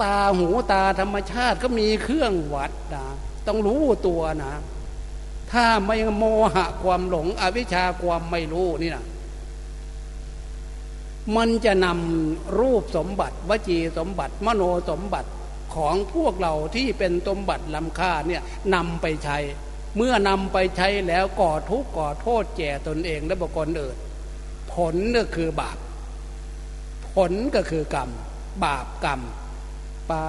ตาหูตาธรรมชาติก็มีเครื่องวัดนะต้องรู้ตัวนะ ถ้าไม่โมหะความหลง อวิชชาความไม่รู้นี่นะมันจะนำรูปสมบัติ วจีสมบัติ มโนสมบัติของพวกเราที่เป็นสมบัติล้ำค่าเนี่ยนำไปใช้ เมื่อนำไปใช้แล้วก่อทุกข์ก่อโทษแก่ตนเองและบุคคลอื่น ผลก็คือบาป ผลก็คือกรรม บาปกรรมป้า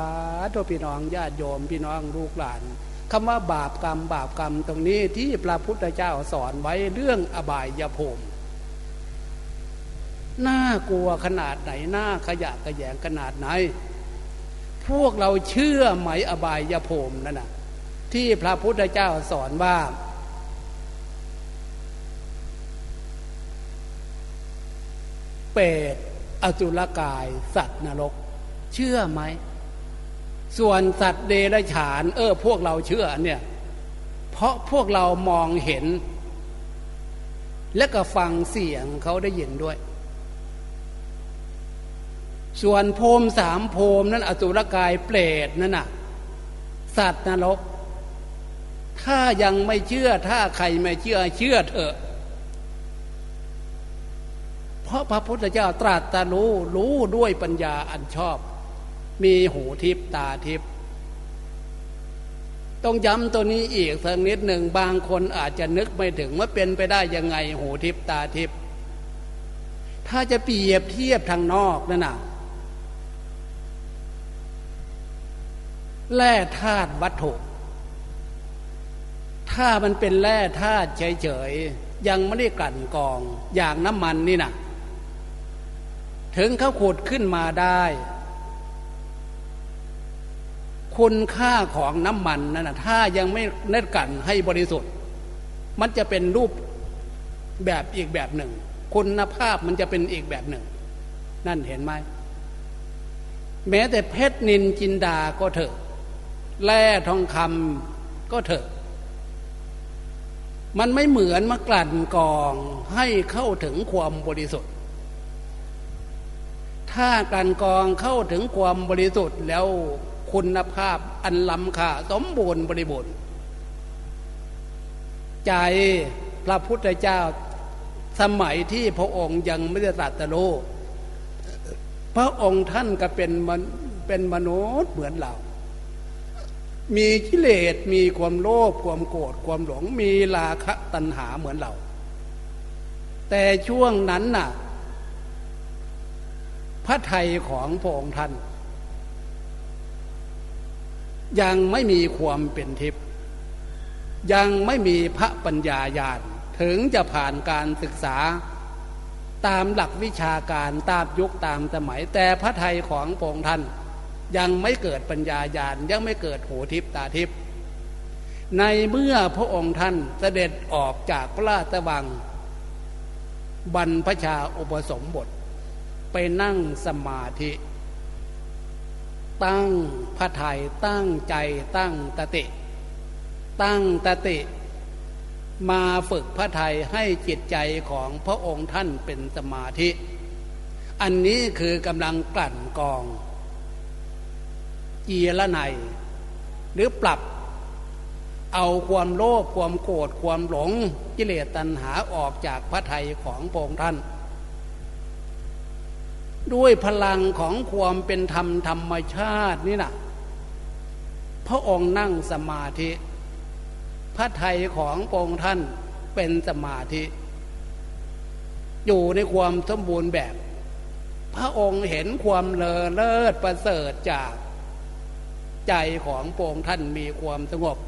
ตัวพี่น้องญาติโยมพี่น้องลูกหลานคำว่าบาปกรรม บาปกรรมตรงนี้ที่พระพุทธเจ้าสอนไว้เรื่องอบายยภูมิน่ากลัวขนาดไหนน่าขยะกระแยงขนาดไหน พวกเราเชื่อไหมอบายยภูมินั่นนะที่พระพุทธเจ้าสอนว่า เปรตอสุรกาย สัตว์นรก เชื่อไหม ส่วนสัตว์เดรัจฉาน เออ พวกเราเชื่อเนี่ย เพราะพวกเรามองเห็น และก็ฟังเสียงเขาได้ยินด้วย ส่วนภูมิสามภูมินั้นอสุรกายเปรตนั่นน่ะ สัตว์นรก ถ้ายังไม่เชื่อถ้าใครไม่เชื่อเชื่อเถอะ เพราะพระพุทธเจ้าตรัสตรู้รู้ด้วยปัญญาอันชอบ มีหูทิพตาทิพต้องย้ำตัวนี้อีกสักนิดหนึ่งบางคนอาจจะนึกไม่ถึงว่าเป็นไปได้ยังไงหูทิพตาทิพถ้าจะเปรียบเทียบทางนอกนั่นน่ะแร่ธาตุวัตถุถ้ามันเป็นแร่ธาตุเฉยๆยังไม่ได้กลั่นกอง อย่างน้ำมันนี่นะ ถึงเขาขุดขึ้นมาได้ คุณค่าของน้ำมันนั่นนะถ้ายังไม่เน็ดกันให้บริสุทธิ์ มันจะเป็นรูปแบบอีกแบบหนึ่ง คุณภาพมันจะเป็นอีกแบบหนึ่ง นั่นเห็นไหมแม้แต่เพชรนินจินดาก็เถอะ แร่ทองคำก็เถอะ มันไม่เหมือนมากลั่นกองให้เข้าถึงความบริสุทธิ์ ถ้ากลั่นกองเข้าถึงความบริสุทธิ์แล้วคุณภาพอันล้ำค่าสมบูรณ์บริบูรณ์ใจพระพุทธเจ้าสมัยที่พระองค์ยังไม่ได้ตรัสรู้พระองค์ท่านก็เป็นมันเป็นมนุษย์เหมือนเรา มีกิเลสมีความโลภความโกรธความหลงมีราคะตัณหาเหมือนเรา แต่ช่วงนั้นน่ะ พระไทยของพระองค์ท่าน ยังไม่มีความเป็นทิพย์ยังไม่มีพระปัญญาญาณถึงจะผ่านการศึกษาตามหลักวิชาการตามยุคตามสมัย แต่พระไทยของพระองค์ท่าน ยังไม่เกิดปัญญาญาณยังไม่เกิดหูทิพตาทิพในเมื่อพระองค์ท่านเสด็จออกจากพระราชวัง บรรพชาอุปสมบท ไปนั่งสมาธิ ตั้งพระไทยตั้งใจตั้งตติ ตั้งตติ มาฝึกพระไทยให้จิตใจของพระองค์ท่านเป็นสมาธิ อันนี้คือกำลังกลั่นกองเจียละในหรือปรับเอาความโลภความโกรธความหลงกิเลสตัณหาออกจากพระไทยของพระองค์ท่าน ด้วยพลังของความเป็นธรรมธรรมชาตินี่นะพระองค์นั่งสมาธิ พระไทยขององค์ท่านเป็นสมาธิ อยู่ในความสมบูรณ์แบบ พระองค์เห็นความเลอเลิศประเสริฐจากใจของพองค์ท่านมีความสงบ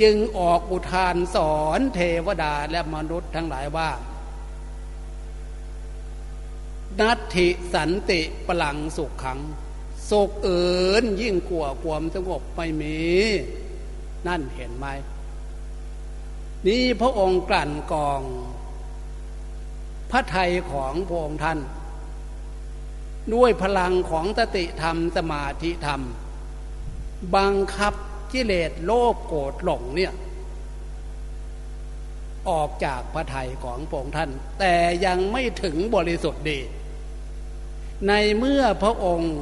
จึงออกอุทานสอนเทวดาและมนุษย์ทั้งหลายว่า นัตถิสันติปลังสุขขังสุขเอินยิ่งกว่าความสงบไม่มี นั่นเห็นไหม นี่พระองค์กลั่นกอง พระไทยของพระองค์ท่าน ด้วยพลังของสติธรรมสมาธิธรรม บังคับกิเลสโลภโกรธหลงเนี่ย ออกจากพระไทยของพระองค์ท่าน แต่ยังไม่ถึงบริสุทธิ์ดี ในเมื่อพระองค์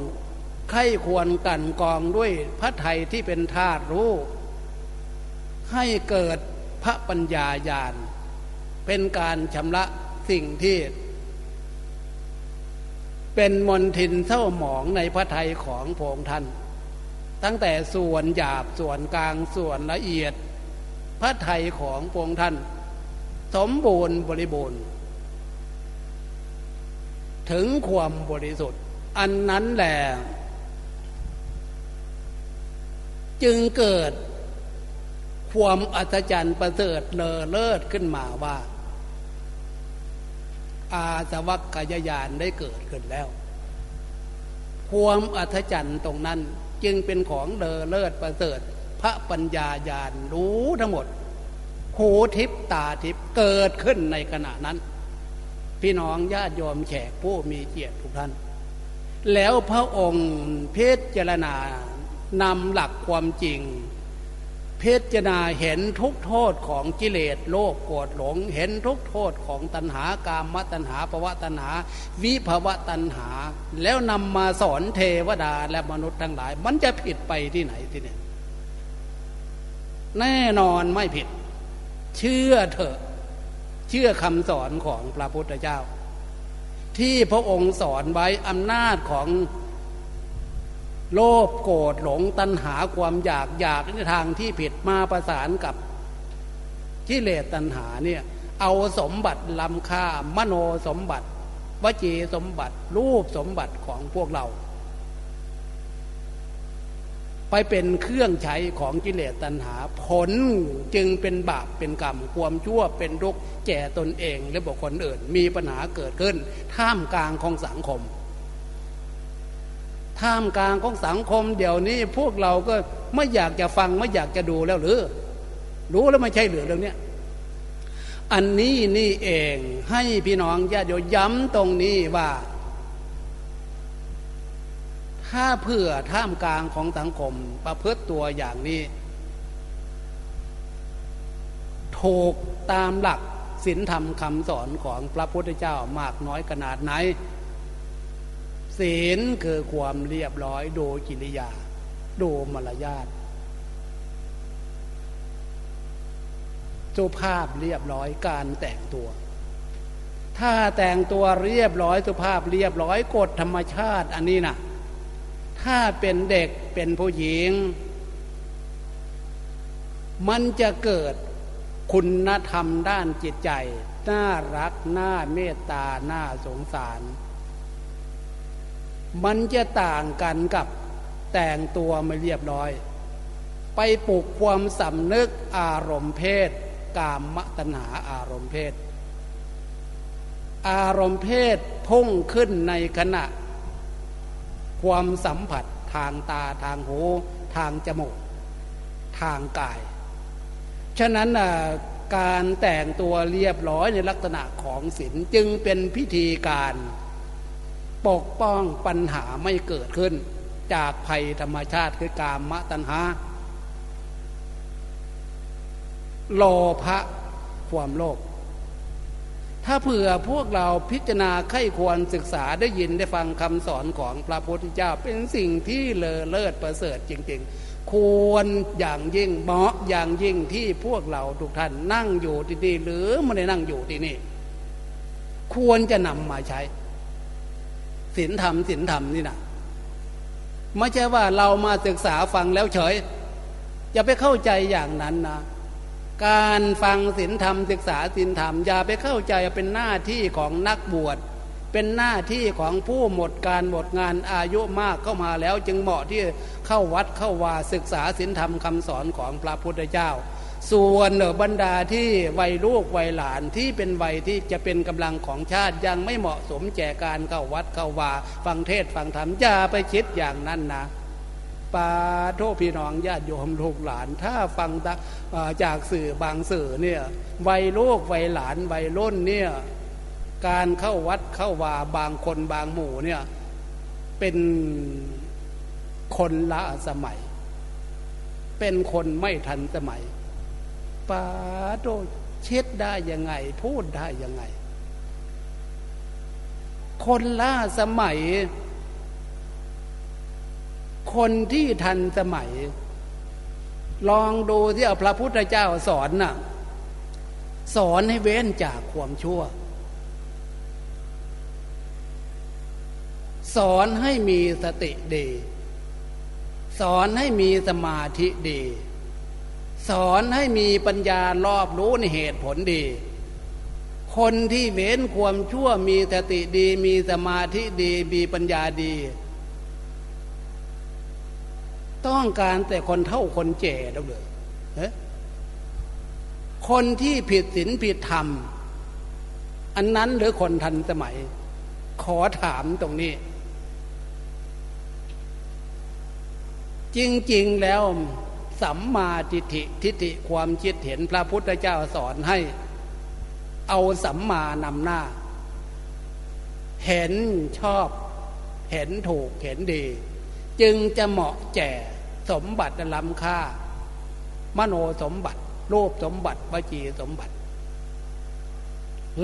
ใครควรกันกองด้วยพระไทยที่เป็นธาตุรู้ ให้เกิดพระปัญญาญาณ เป็นการชำระสิ่งที่ เป็นมนทินเศร้าหมองในพระไทยของพงค์ท่าน ตั้งแต่ส่วนหยาบส่วนกลางส่วนละเอียด พระไทยของพงท่าน สมบูรณ์บริบูรณ์ ถึงความบริสุทธิ์ อันนั้นแหละจึงเกิดความอัศจรรย์ประเสริฐเลอเลิศขึ้นมาว่า อาสวัคกายญาณได้เกิดขึ้นแล้ว ความอัศจรรย์ตรงนั้นจึงเป็นของเลอเลิศประเสริฐ พระปัญญาญาณรู้ทั้งหมดหูทิพตาทิพเกิดขึ้นในขณะนั้น พี่น้องญาติโยมแขกผู้มีเกียรติทุกท่าน แล้วพระองค์เพชเจรณานำหลักความจริงพิจารณาเห็นทุกโทษของกิเลสโลภโกรธหลง เห็นทุกโทษของตัณหากามมตัณหาภวะตัณหา วิภวะตัณหา แล้วนำมาสอนเทวดาและมนุษย์ทั้งหลาย มันจะผิดไปที่ไหนที่นี่แน่นอนไม่ผิด เชื่อเถอะ เชื่อคำสอนของพระพุทธเจ้า ที่พระองค์สอนไว้อำนาจของโลภโกรธหลงตัณหาความอยากอยากในทางที่ผิดมาประสานกับกิเลสตัณหาเนี่ยเอาสมบัติลำค่ามโนสมบัติ วจีสมบัติ รูปสมบัติของพวกเรา ไปเป็นเครื่องใช้ของกิเลสตัณหา ผลจึงเป็นบาปเป็นกรรม ความชั่วเป็นรุกแก่ตนเองและบุคคลอื่น มีปัญหาเกิดขึ้น ท่ามกลางของสังคม ท่ามกลางของสังคม เดี๋ยวนี้พวกเราก็ไม่อยากจะฟังไม่อยากจะดูแล้วหรือ รู้แล้วไม่ใช่หรือเรื่องนี้อันนี้นี่เองให้พี่น้องญาติโยมย้ำตรงนี้ว่า ถ้าเพื่อท่ามกลางของสังคมประพฤติตัวอย่างนี้ ถูกตามหลักศีลธรรมคำสอนของพระพุทธเจ้ามากน้อยขนาดไหน ศีลคือความเรียบร้อยโดยกิริยา โดยมารยาทสุภาพเรียบร้อยการแต่งตัว ถ้าแต่งตัวเรียบร้อยสุภาพเรียบร้อยกฎธรรมชาติอันนี้นะ ถ้าเป็นเด็กเป็นผู้หญิง มันจะเกิดคุณธรรมด้านจิตใจ น่ารัก น่าเมตตา น่าสงสาร มันจะต่างกันกับแต่งตัวไม่เรียบร้อย ไปปลุกความสำนึกอารมณ์เพศ กามตนาอารมณ์เพศ อารมณ์เพศพุ่งขึ้นในขณะ ความสัมผัสทางตาทางหู ทางจมูก ทางกาย ฉะนั้นการแต่งตัวเรียบร้อยในลักษณะของศีลจึงเป็นพิธีการปกป้องปัญหาไม่เกิดขึ้น จากภัยธรรมชาติคือกามมตัณหาโลภะความโลภ ถ้าเผื่อพวกเราพิจารณาไข้ควรศึกษาได้ยินได้ฟังคำสอนของพระพุทธเจ้าเป็นสิ่งที่เลอเลิศประเสริฐจริง ๆ ควรอย่างยิ่งเหมาะอย่างยิ่งที่พวกเราทุกท่านนั่งอยู่ที่นี่หรือไม่ได้นั่งอยู่ที่นี่ ควรจะนำมาใช้ศีลธรรมศีลธรรมนี่นะไม่ใช่ว่าเรามาศึกษาฟังแล้วเฉยอย่าไปเข้าใจอย่างนั้นนะ การฟังศีลธรรมศึกษาศีลธรรมอย่าไปเข้าใจเป็นหน้าที่ของนักบวช เป็นหน้าที่ของผู้หมดการหมดงานอายุมากเข้ามาแล้ว จึงเหมาะที่เข้าวัดเข้าวาศึกษาศีลธรรมคำสอนของพระพุทธเจ้า ส่วนบรรดาที่วัยลูกวัยหลานที่เป็นวัยที่จะเป็นกำลังของชาติยังไม่เหมาะสมแก่การเข้าวัดเข้าวาฟังเทศฟังธรรมอย่าไปคิดอย่างนั้นนะ ปาโทษพี่น้องญาติโยมลูกหลาน ถ้าฟังจากสื่อบางสื่อเนี่ยวัยลูกวัยหลานวัยรุ่นเนี่ยการเข้าวัดเข้าวาบางคนบางหมู่เนี่ยเป็นคนละสมัย เป็นคนไม่ทันสมัยปาโตเช็ดได้ยังไง พูดได้ยังไง คนล่าสมัย คนที่ทันสมัย ลองดูที่พระพุทธเจ้าสอนน่ะ สอนให้เว้นจากความชั่ว สอนให้มีสติดี สอนให้มีสมาธิดี สอนให้มีปัญญารอบรู้ในเหตุผลดีคนที่เว้นความชั่วมีสติดี มีสมาธิดี มีปัญญาดี ต้องการแต่คนเท่าคนแก่แล้วเลยคนที่ผิดศีลผิดธรรม อันนั้นหรือคนทันสมัย ขอถามตรงนี้ จริง ๆ แล้วสัมมาทิฏฐิทิฏฐิความคิดเห็นพระพุทธเจ้าสอนให้ เอาสัมมานำหน้า เห็นชอบ เห็นถูกเห็นดี จึงจะเหมาะแก่ สมบัติล้ำค่า มโนสมบัติรูปสมบัติวจีสมบัติ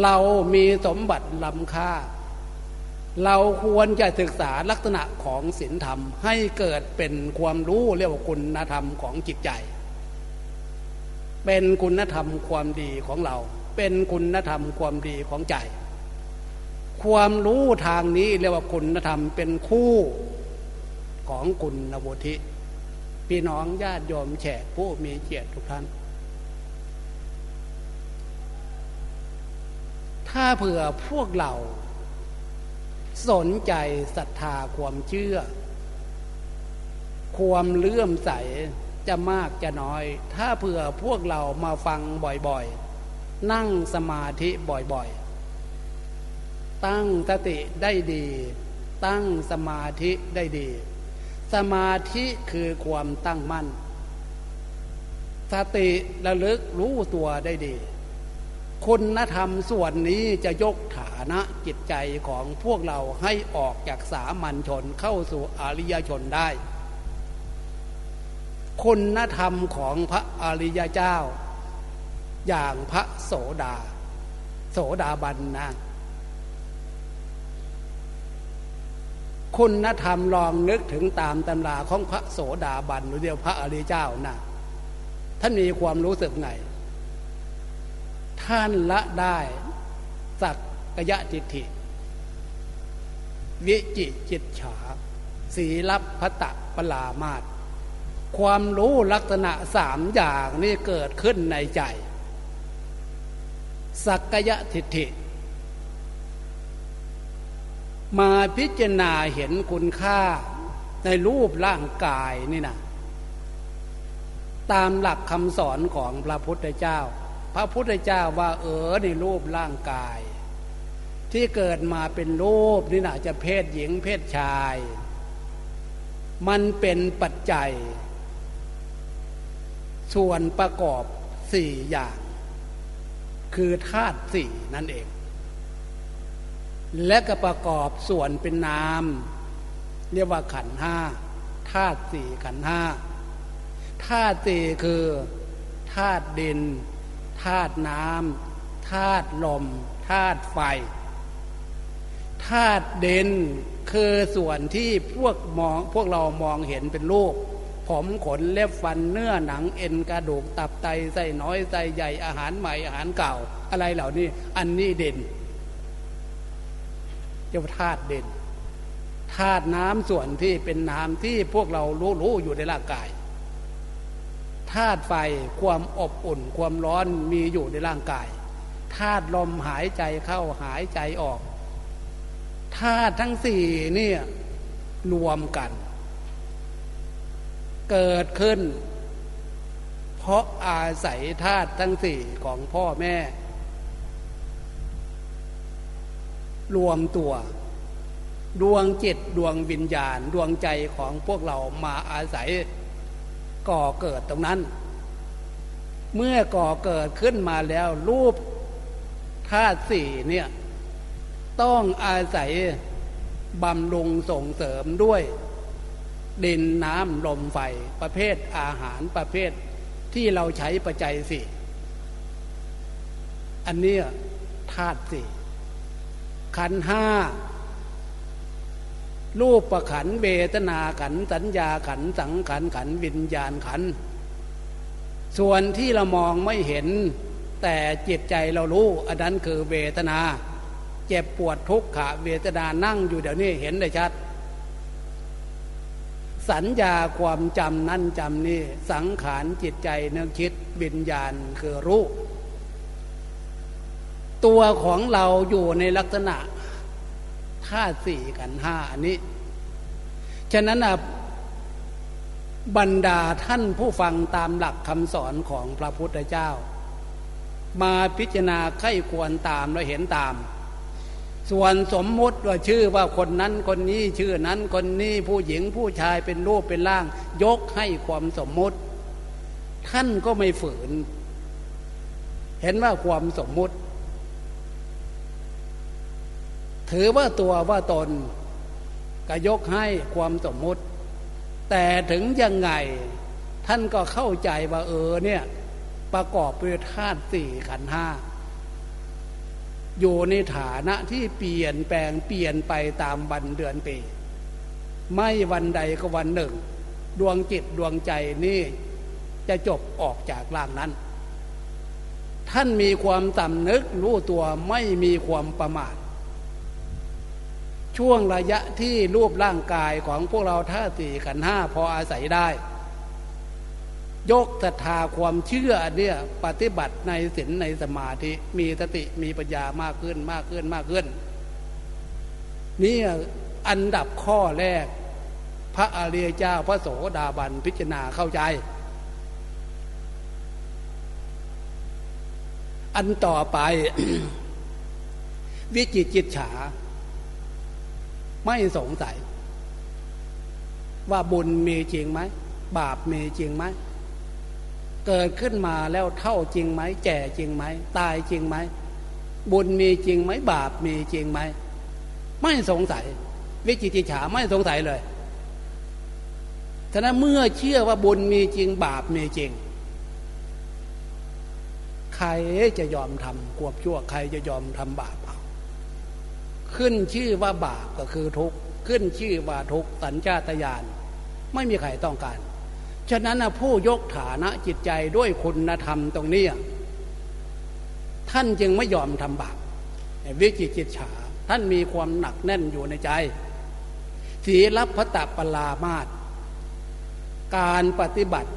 เรามีสมบัติล้ำค่า เราควรจะศึกษาลักษณะของศีลธรรม ให้เกิดเป็นความรู้เรียกว่าคุณธรรมของจิตใจ เป็นคุณธรรมความดีของเรา เป็นคุณธรรมความดีของใจ ความรู้ทางนี้เรียกว่าคุณธรรมเป็นคู่ของคุณนวุธิ พี่น้องญาติโยมแฉกผู้มีเกียรติทุกท่าน ถ้าเผื่อพวกเราสนใจศรัทธาความเชื่อ ความเลื่อมใสจะมากจะน้อย ถ้าเผื่อพวกเรามาฟังบ่อยๆ นั่งสมาธิบ่อยๆ ตั้งสติได้ดี ตั้งสมาธิได้ดี สมาธิคือความตั้งมั่น สติระลึกรู้ตัวได้ดี คุณธรรมส่วนนี้จะยกฐานะจิตใจของพวกเราให้ออกจากสามัญชนเข้าสู่อริยชนได้ คุณธรรมของพระอริยเจ้า อย่างพระโสดา โสดาบันนะ คุณธรรมลองนึกถึงตามตำราของพระโสดาบันหรือเดียวพระอริยเจ้านะท่านมีความรู้สึกไง ท่านละได้สักกยะจิตถิวิจิจิตฉา สีลับพตะปลามาตความรู้ลักษณะสามอย่างนี้เกิดขึ้นในใจ สักกยะทิฏฐิ มาพิจารณาเห็นคุณค่าในรูปร่างกายนี่นะตามหลักคำสอนของพระพุทธเจ้า พระพุทธเจ้าว่าเออในรูปร่างกาย ที่เกิดมาเป็นรูปนี่นะจะเพศหญิงเพศชาย มันเป็นปัจจัย ส่วนประกอบสี่อย่าง คือธาตุสี่นั่นเอง และก็ประกอบส่วนเป็นนาม เรียกว่าขันห้าธาตุสี่ขันห้าธาตุสี่คือธาตุดินธาตุน้ำธาตุลมธาตุไฟธาตุเด่นคือส่วนที่พวกมองพวกเรามองเห็นเป็นรูปผมขนเล็บฟันเนื้อหนังเอ็นกระดูกตับไตไส้น้อยไส้ใหญ่อาหารใหม่อาหารเก่า อะไรเหล่านี้อันนี้เด่น เจ้าธาตุเด่นธาตุน้ำส่วนที่เป็นน้ำที่พวกเรารู้รู้อยู่ในร่างกายธาตุไฟความอบอุ่น ความร้อนมีอยู่ในร่างกายธาตุลมหายใจเข้าหายใจออกธาตุทั้งสี่เนี่ยรวมกัน เกิดขึ้น เพราะอาศัยธาตุทั้งสี่ของพ่อแม่ รวมตัว ดวงจิตดวงวิญญาณ ดวงใจของพวกเรามาอาศัยก่อเกิดตรงนั้น เมื่อก่อเกิดขึ้นมาแล้วรูปธาตุสี่เนี่ยต้องอาศัยบำรุงส่งเสริมด้วยดินน้ำลมไฟประเภทอาหารประเภทที่เราใช้ประจัยสี่ อันนี้ธาตุสี่ ขันห้ารูปประขันเบตนาขันสัญญาขันสังขันขันวิญญาณขัน ส่วนที่เรามองไม่เห็น แต่จิตใจเรารู้อันนั้นคือเวทนา เจ็บปวดทุกขะเวทนานั่งอยู่เดี๋ยวนี้เห็นได้ชัด สัญญาความจำนั่นจำนี่สังขารจิตใจเนื้อคิดวิญญาณคือรู้ ตัวของเราอยู่ในลักษณะธาตุสี่กันห้าอันนี้ ฉะนั้นบรรดาท่านผู้ฟังตามหลักคำสอนของพระพุทธเจ้า มาพิจารณาไข้ควรตามและเห็นตาม ส่วนสมมุติว่าชื่อว่าคนนั้นคนนี้ชื่อนั้นคนนี้ผู้หญิงผู้ชายเป็นรูปเป็นร่าง ยกให้ความสมมุติ ท่านก็ไม่ฝืน เห็นว่าความสมมุติ ถือว่าตัวว่าตนก็ยกให้ความสมมุติ แต่ถึงยังไงท่านก็เข้าใจว่าเออเนี่ยประกอบด้วยธาตุสี่ขันห้าอยู่ในฐานะที่เปลี่ยนแปลงเปลี่ยนไปตามวันเดือนปีไม่วันใดก็วันหนึ่ง ดวงจิตดวงใจนี่จะจบออกจากร่างนั้น ท่านมีความต่ำนึกรู้ตัวไม่มีความประมาท ช่วงระยะที่รูปร่างกายของพวกเราท่าสี่ขันห้าพออาศัยได้ ยกศรัทธาความเชื่อเนี่ยปฏิบัติในศีลในสมาธิมีสติมีปัญญามากขึ้นมากขึ้นมากขึ้น นี่อันดับข้อแรก พระอริยเจ้าพระโสดาบันพิจารณาเข้าใจ อันต่อไป วิจิตจิตฉา ไม่สงสัย ว่าบุญมีจริงไหม บาปมีจริงไหม เกิดขึ้นมาแล้วเท่าจริงไหม แก่จริงไหม ตายจริงไหม บุญมีจริงไหม บาปมีจริงไหม ไม่สงสัย วิจิติฉาไม่สงสัยเลยฉะนั้นเมื่อเชื่อว่าบุญมีจริงบาปมีจริง ใครจะยอมทำกวบชั่วใครจะยอมทำบาป ขึ้นชื่อว่าบาปก็คือทุกข์ขึ้นชื่อว่าทุกข์สัญชาตญาณไม่มีใครต้องการ ฉะนั้นผู้ยกฐานะจิตใจด้วยคุณธรรมตรงนี้ท่านจึงไม่ยอมทำบาปวิจิจิตฉา ท่านมีความหนักแน่นอยู่ในใจสีรับพระตปลามาตการปฏิบัติ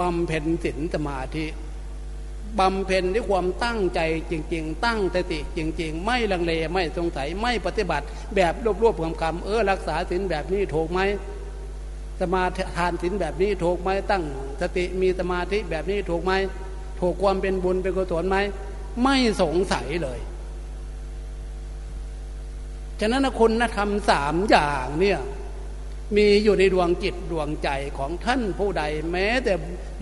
บำเพ็ญศีลสมาธิ บำเพ็ญด้วยความตั้งใจจริง ๆ ตั้งสติจริง ๆ ไม่ลังเลไม่สงสัยไม่ปฏิบัติ แบบรวบๆคำๆเออรักษาศีลแบบนี้ถูกไหมสมาทานศีลแบบนี้ถูกไหมตั้ง สติมีสมาธิแบบนี้ถูกไหมถูกความเป็นบุญเป็นกุศลไหมไม่สงสัยเลย ฉะนั้นคุณธรรมสามอย่างเนี่ย มีอยู่ในดวงจิตดวงใจของท่านผู้ใด แม้แต่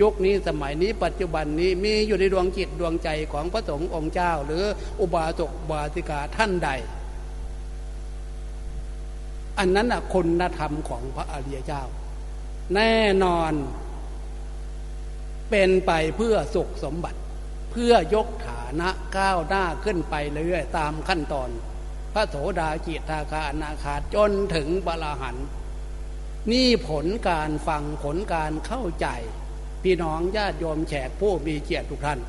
ยุคนี้สมัยนี้ปัจจุบันนี้มีอยู่ในดวงจิตดวงใจของพระสงฆ์องค์เจ้า หรืออุบาสกบาสิกาท่านใด อันนั้นอะคุณธรรมของพระอริยเจ้า แน่นอน เป็นไปเพื่อสุขสมบัติ เพื่อยกฐานะก้าวหน้าขึ้นไปเรื่อยๆตามขั้นตอน พระโสดาจิตาคาอนาคาจนถึงบาลหัน นี่ผลการฟังผลการเข้าใจ พี่น้องญาติโยมแขกผู้มีเกียรติทุกท่าน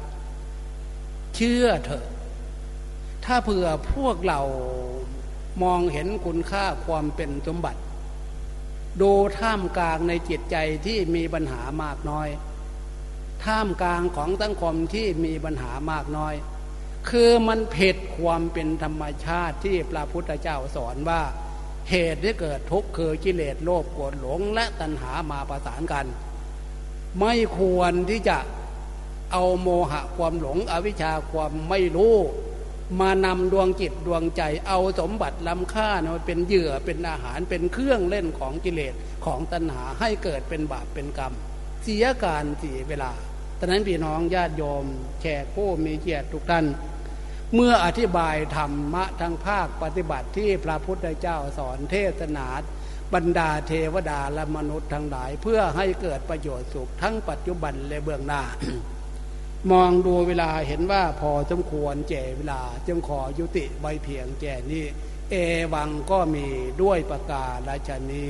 เชื่อเถอะถ้าเผื่อพวกเรามองเห็นคุณค่าความเป็นสมบัติ ดูท่ามกลางในจิตใจที่มีปัญหามากน้อย ท่ามกลางของสังคมที่มีปัญหามากน้อย คือมันเผ็ดความเป็นธรรมชาติที่พระพุทธเจ้าสอนว่า เหตุที่เกิดทุกข์คือกิเลสโลภโกรธหลงและตัณหามาประสานกัน ไม่ควรที่จะเอาโมหะความหลง อวิชชาความไม่รู้ มานำดวงจิตดวงใจ เอาสมบัติล้ำค่านะเป็นเหยื่อเป็นอาหารเป็นเครื่องเล่นของกิเลสของตัณหาให้เกิดเป็นบาปเป็นกรรม เสียการเสียเวลาตอนนั้นพี่น้องญาติโยมแขกผู้มีเกียรติทุกท่าน เมื่ออธิบายธรรมะทางภาคปฏิบัติที่พระพุทธเจ้าสอนเทศนาบรรดาเทวดาและมนุษย์ทั้งหลาย เพื่อให้เกิดประโยชน์สุขทั้งปัจจุบันและเบื้องหน้า มองดูเวลาเห็นว่าพอสมควรแจ่เวลา จึงขอยุติใบเพียงแจ่นี้ เอวังก็มีด้วยประกาศราชนี